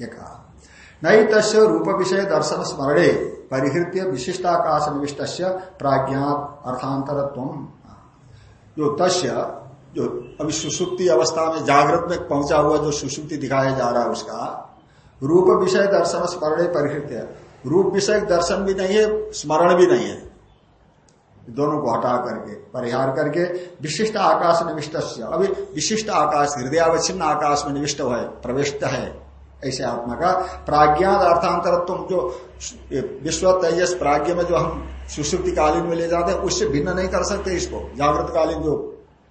ये कहा। नहीं तस् रूप विषय दर्शन स्मरणे। परिहृत्य विशिष्टाकाश निविष्ट प्राज्ञात अर्थांतरत्व जो तस्य, जो अभी सुसुप्ति अवस्था में जागृत में पहुँचा हुआ जो सुसुप्ति दिखाया जा रहा है उसका, रूप विषय दर्शन स्मरण परिहृत रूप विषय दर्शन भी नहीं है, स्मरण भी नहीं है। दोनों को हटा करके, परिहार करके विशिष्ट आकाश निविष्ट अभी विशिष्ट आकाश, हृदयावच्छिन्न आकाश में निविष्ट है, प्रविष्ट है। ऐसे आत्मा का प्राज्ञात अर्थांतरत्व जो विश्व तेजस प्राज्ञ में जो हम सुश्रुति कालीन में ले जाते हैं, उससे भिन्न नहीं कर सकते इसको। जागृत कालीन जो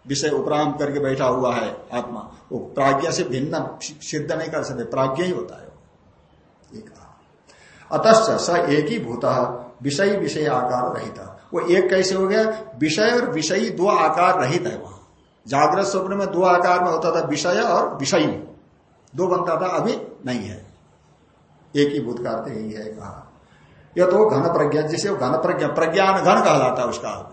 विषय उपराम करके बैठा हुआ है आत्मा, वो प्राज्ञा से भिन्न सिद्ध नहीं कर सकते, प्राज्ञ ही होता है एक अतश्च स एक ही भूत विषय विषय आकार रहित। वो एक कैसे हो गया? विषय और विषयी दो आकार रहित है वहाँ। जागृत स्वप्न में दो आकार में होता था विषय और विषयी। दो बनता था, अभी नहीं है। एक ही भूत का अर्थ यही है कहा यह तो घन प्रज्ञा जिसे घन प्रज्ञा प्रज्ञान घन कहलाता है उसका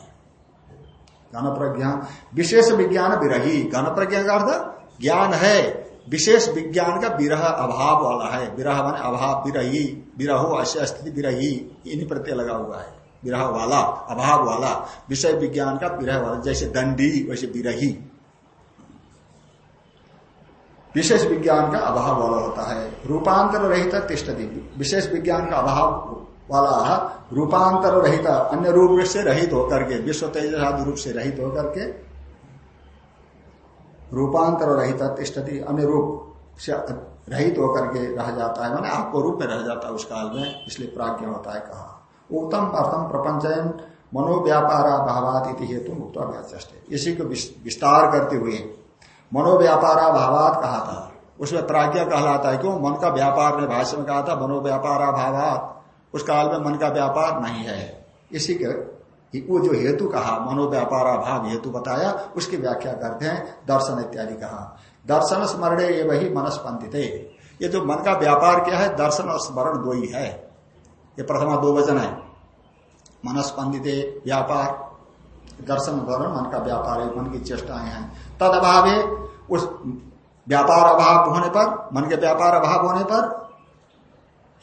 घन प्रज्ञा विशेष विज्ञान विरही। घन प्रज्ञा का अर्थ, ज्ञान है। विशेष विज्ञान का विरह अभाव वाला है। विरह मान अभाव, विरही। विरहो अश्य स्थिति विरही। इन प्रत्यय लगा हुआ है। विरह वाला, अभाव वाला। विषय विज्ञान का विरह वाला, जैसे दंडी, वैसे विरही। विशेष विज्ञान का अभाव वाला होता है। रूपांतर रहित तिष्ठती विशेष विज्ञान का अभाव वाला रूपांतर रहित अन्य रूप से रहित होकर के, विश्व तेज आदि रूप से रहित होकर के रूपांतर रहित तिष्ठति अन्य रूप से रहित होकर के रह जाता है। माने आपको रूप में रह जाता है उस काल में, इसलिए प्राज्ञ होता है कहा। उत्तम अर्थम प्रपंचयन मनोव्यापारा भावात हेतु मुक्त इसी को विस्तार करते हुए मनोव्यापारा भावात कहा था। उसमें प्राज्ञा कहलाता है क्यों? मन का व्यापार ने भाष्य में कहा था मनोव्यापारा भावात उस काल में मन का व्यापार नहीं है। इसी के वो जो हेतु कहा मनोव्यापारा भाव हेतु बताया, उसकी व्याख्या करते हैं, दर्शन इत्यादि कहा। दर्शन स्मरण ये वही मनस्पंदित ये जो मन का व्यापार क्या है, दर्शन और स्मरण दो ही है। ये प्रथमा दो वज़न है। मनस्पंदित व्यापार, दर्शन वर्ण मन का व्यापार है मन की चेष्टाएँ हैं। तद अभाव उस व्यापार अभाव होने पर, मन के व्यापार अभाव होने पर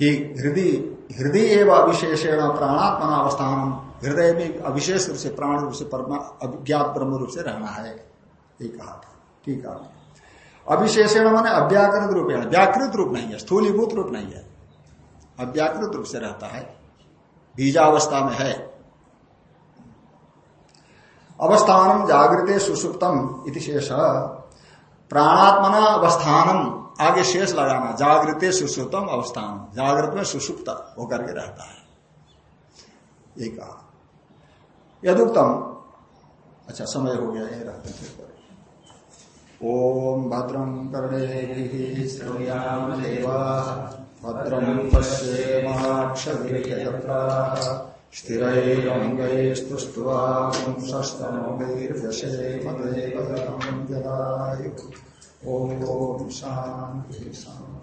ही हृदय हृदय एवं अविशेषण प्राणात्मना अवस्थान हृदय में अविशेष रूप से, प्राण रूप से अज्ञात ब्रह्म रूप से रहना है। ये कहा था। ठीक है। अविशेषण माने अव्याकृत रूप है। व्याकृत रूप नहीं है। स्थूलीभूत रूप नहीं है। अव्याकृत रूप से रहता है। बीजावस्था में है। अवस्थान जागृत सुसुप्तम इति शेष। प्राणात्मना अवस्थानम आगे शेष लगाना, जागृत सुसुप्तम अवस्थान, जागृत में सुसुप्त होकर के रहता है। कहा। यदुक्तम अच्छा समय हो गया, ये रहते थे ओम भद्रम कर्णे भद्रम पश्येम्क्षरा स्थिरैरङ्गैस्तुष्ट्वांशस्तनोगैर्व्यशेमदेवदं जलायु ॐ शान्ति शान्ति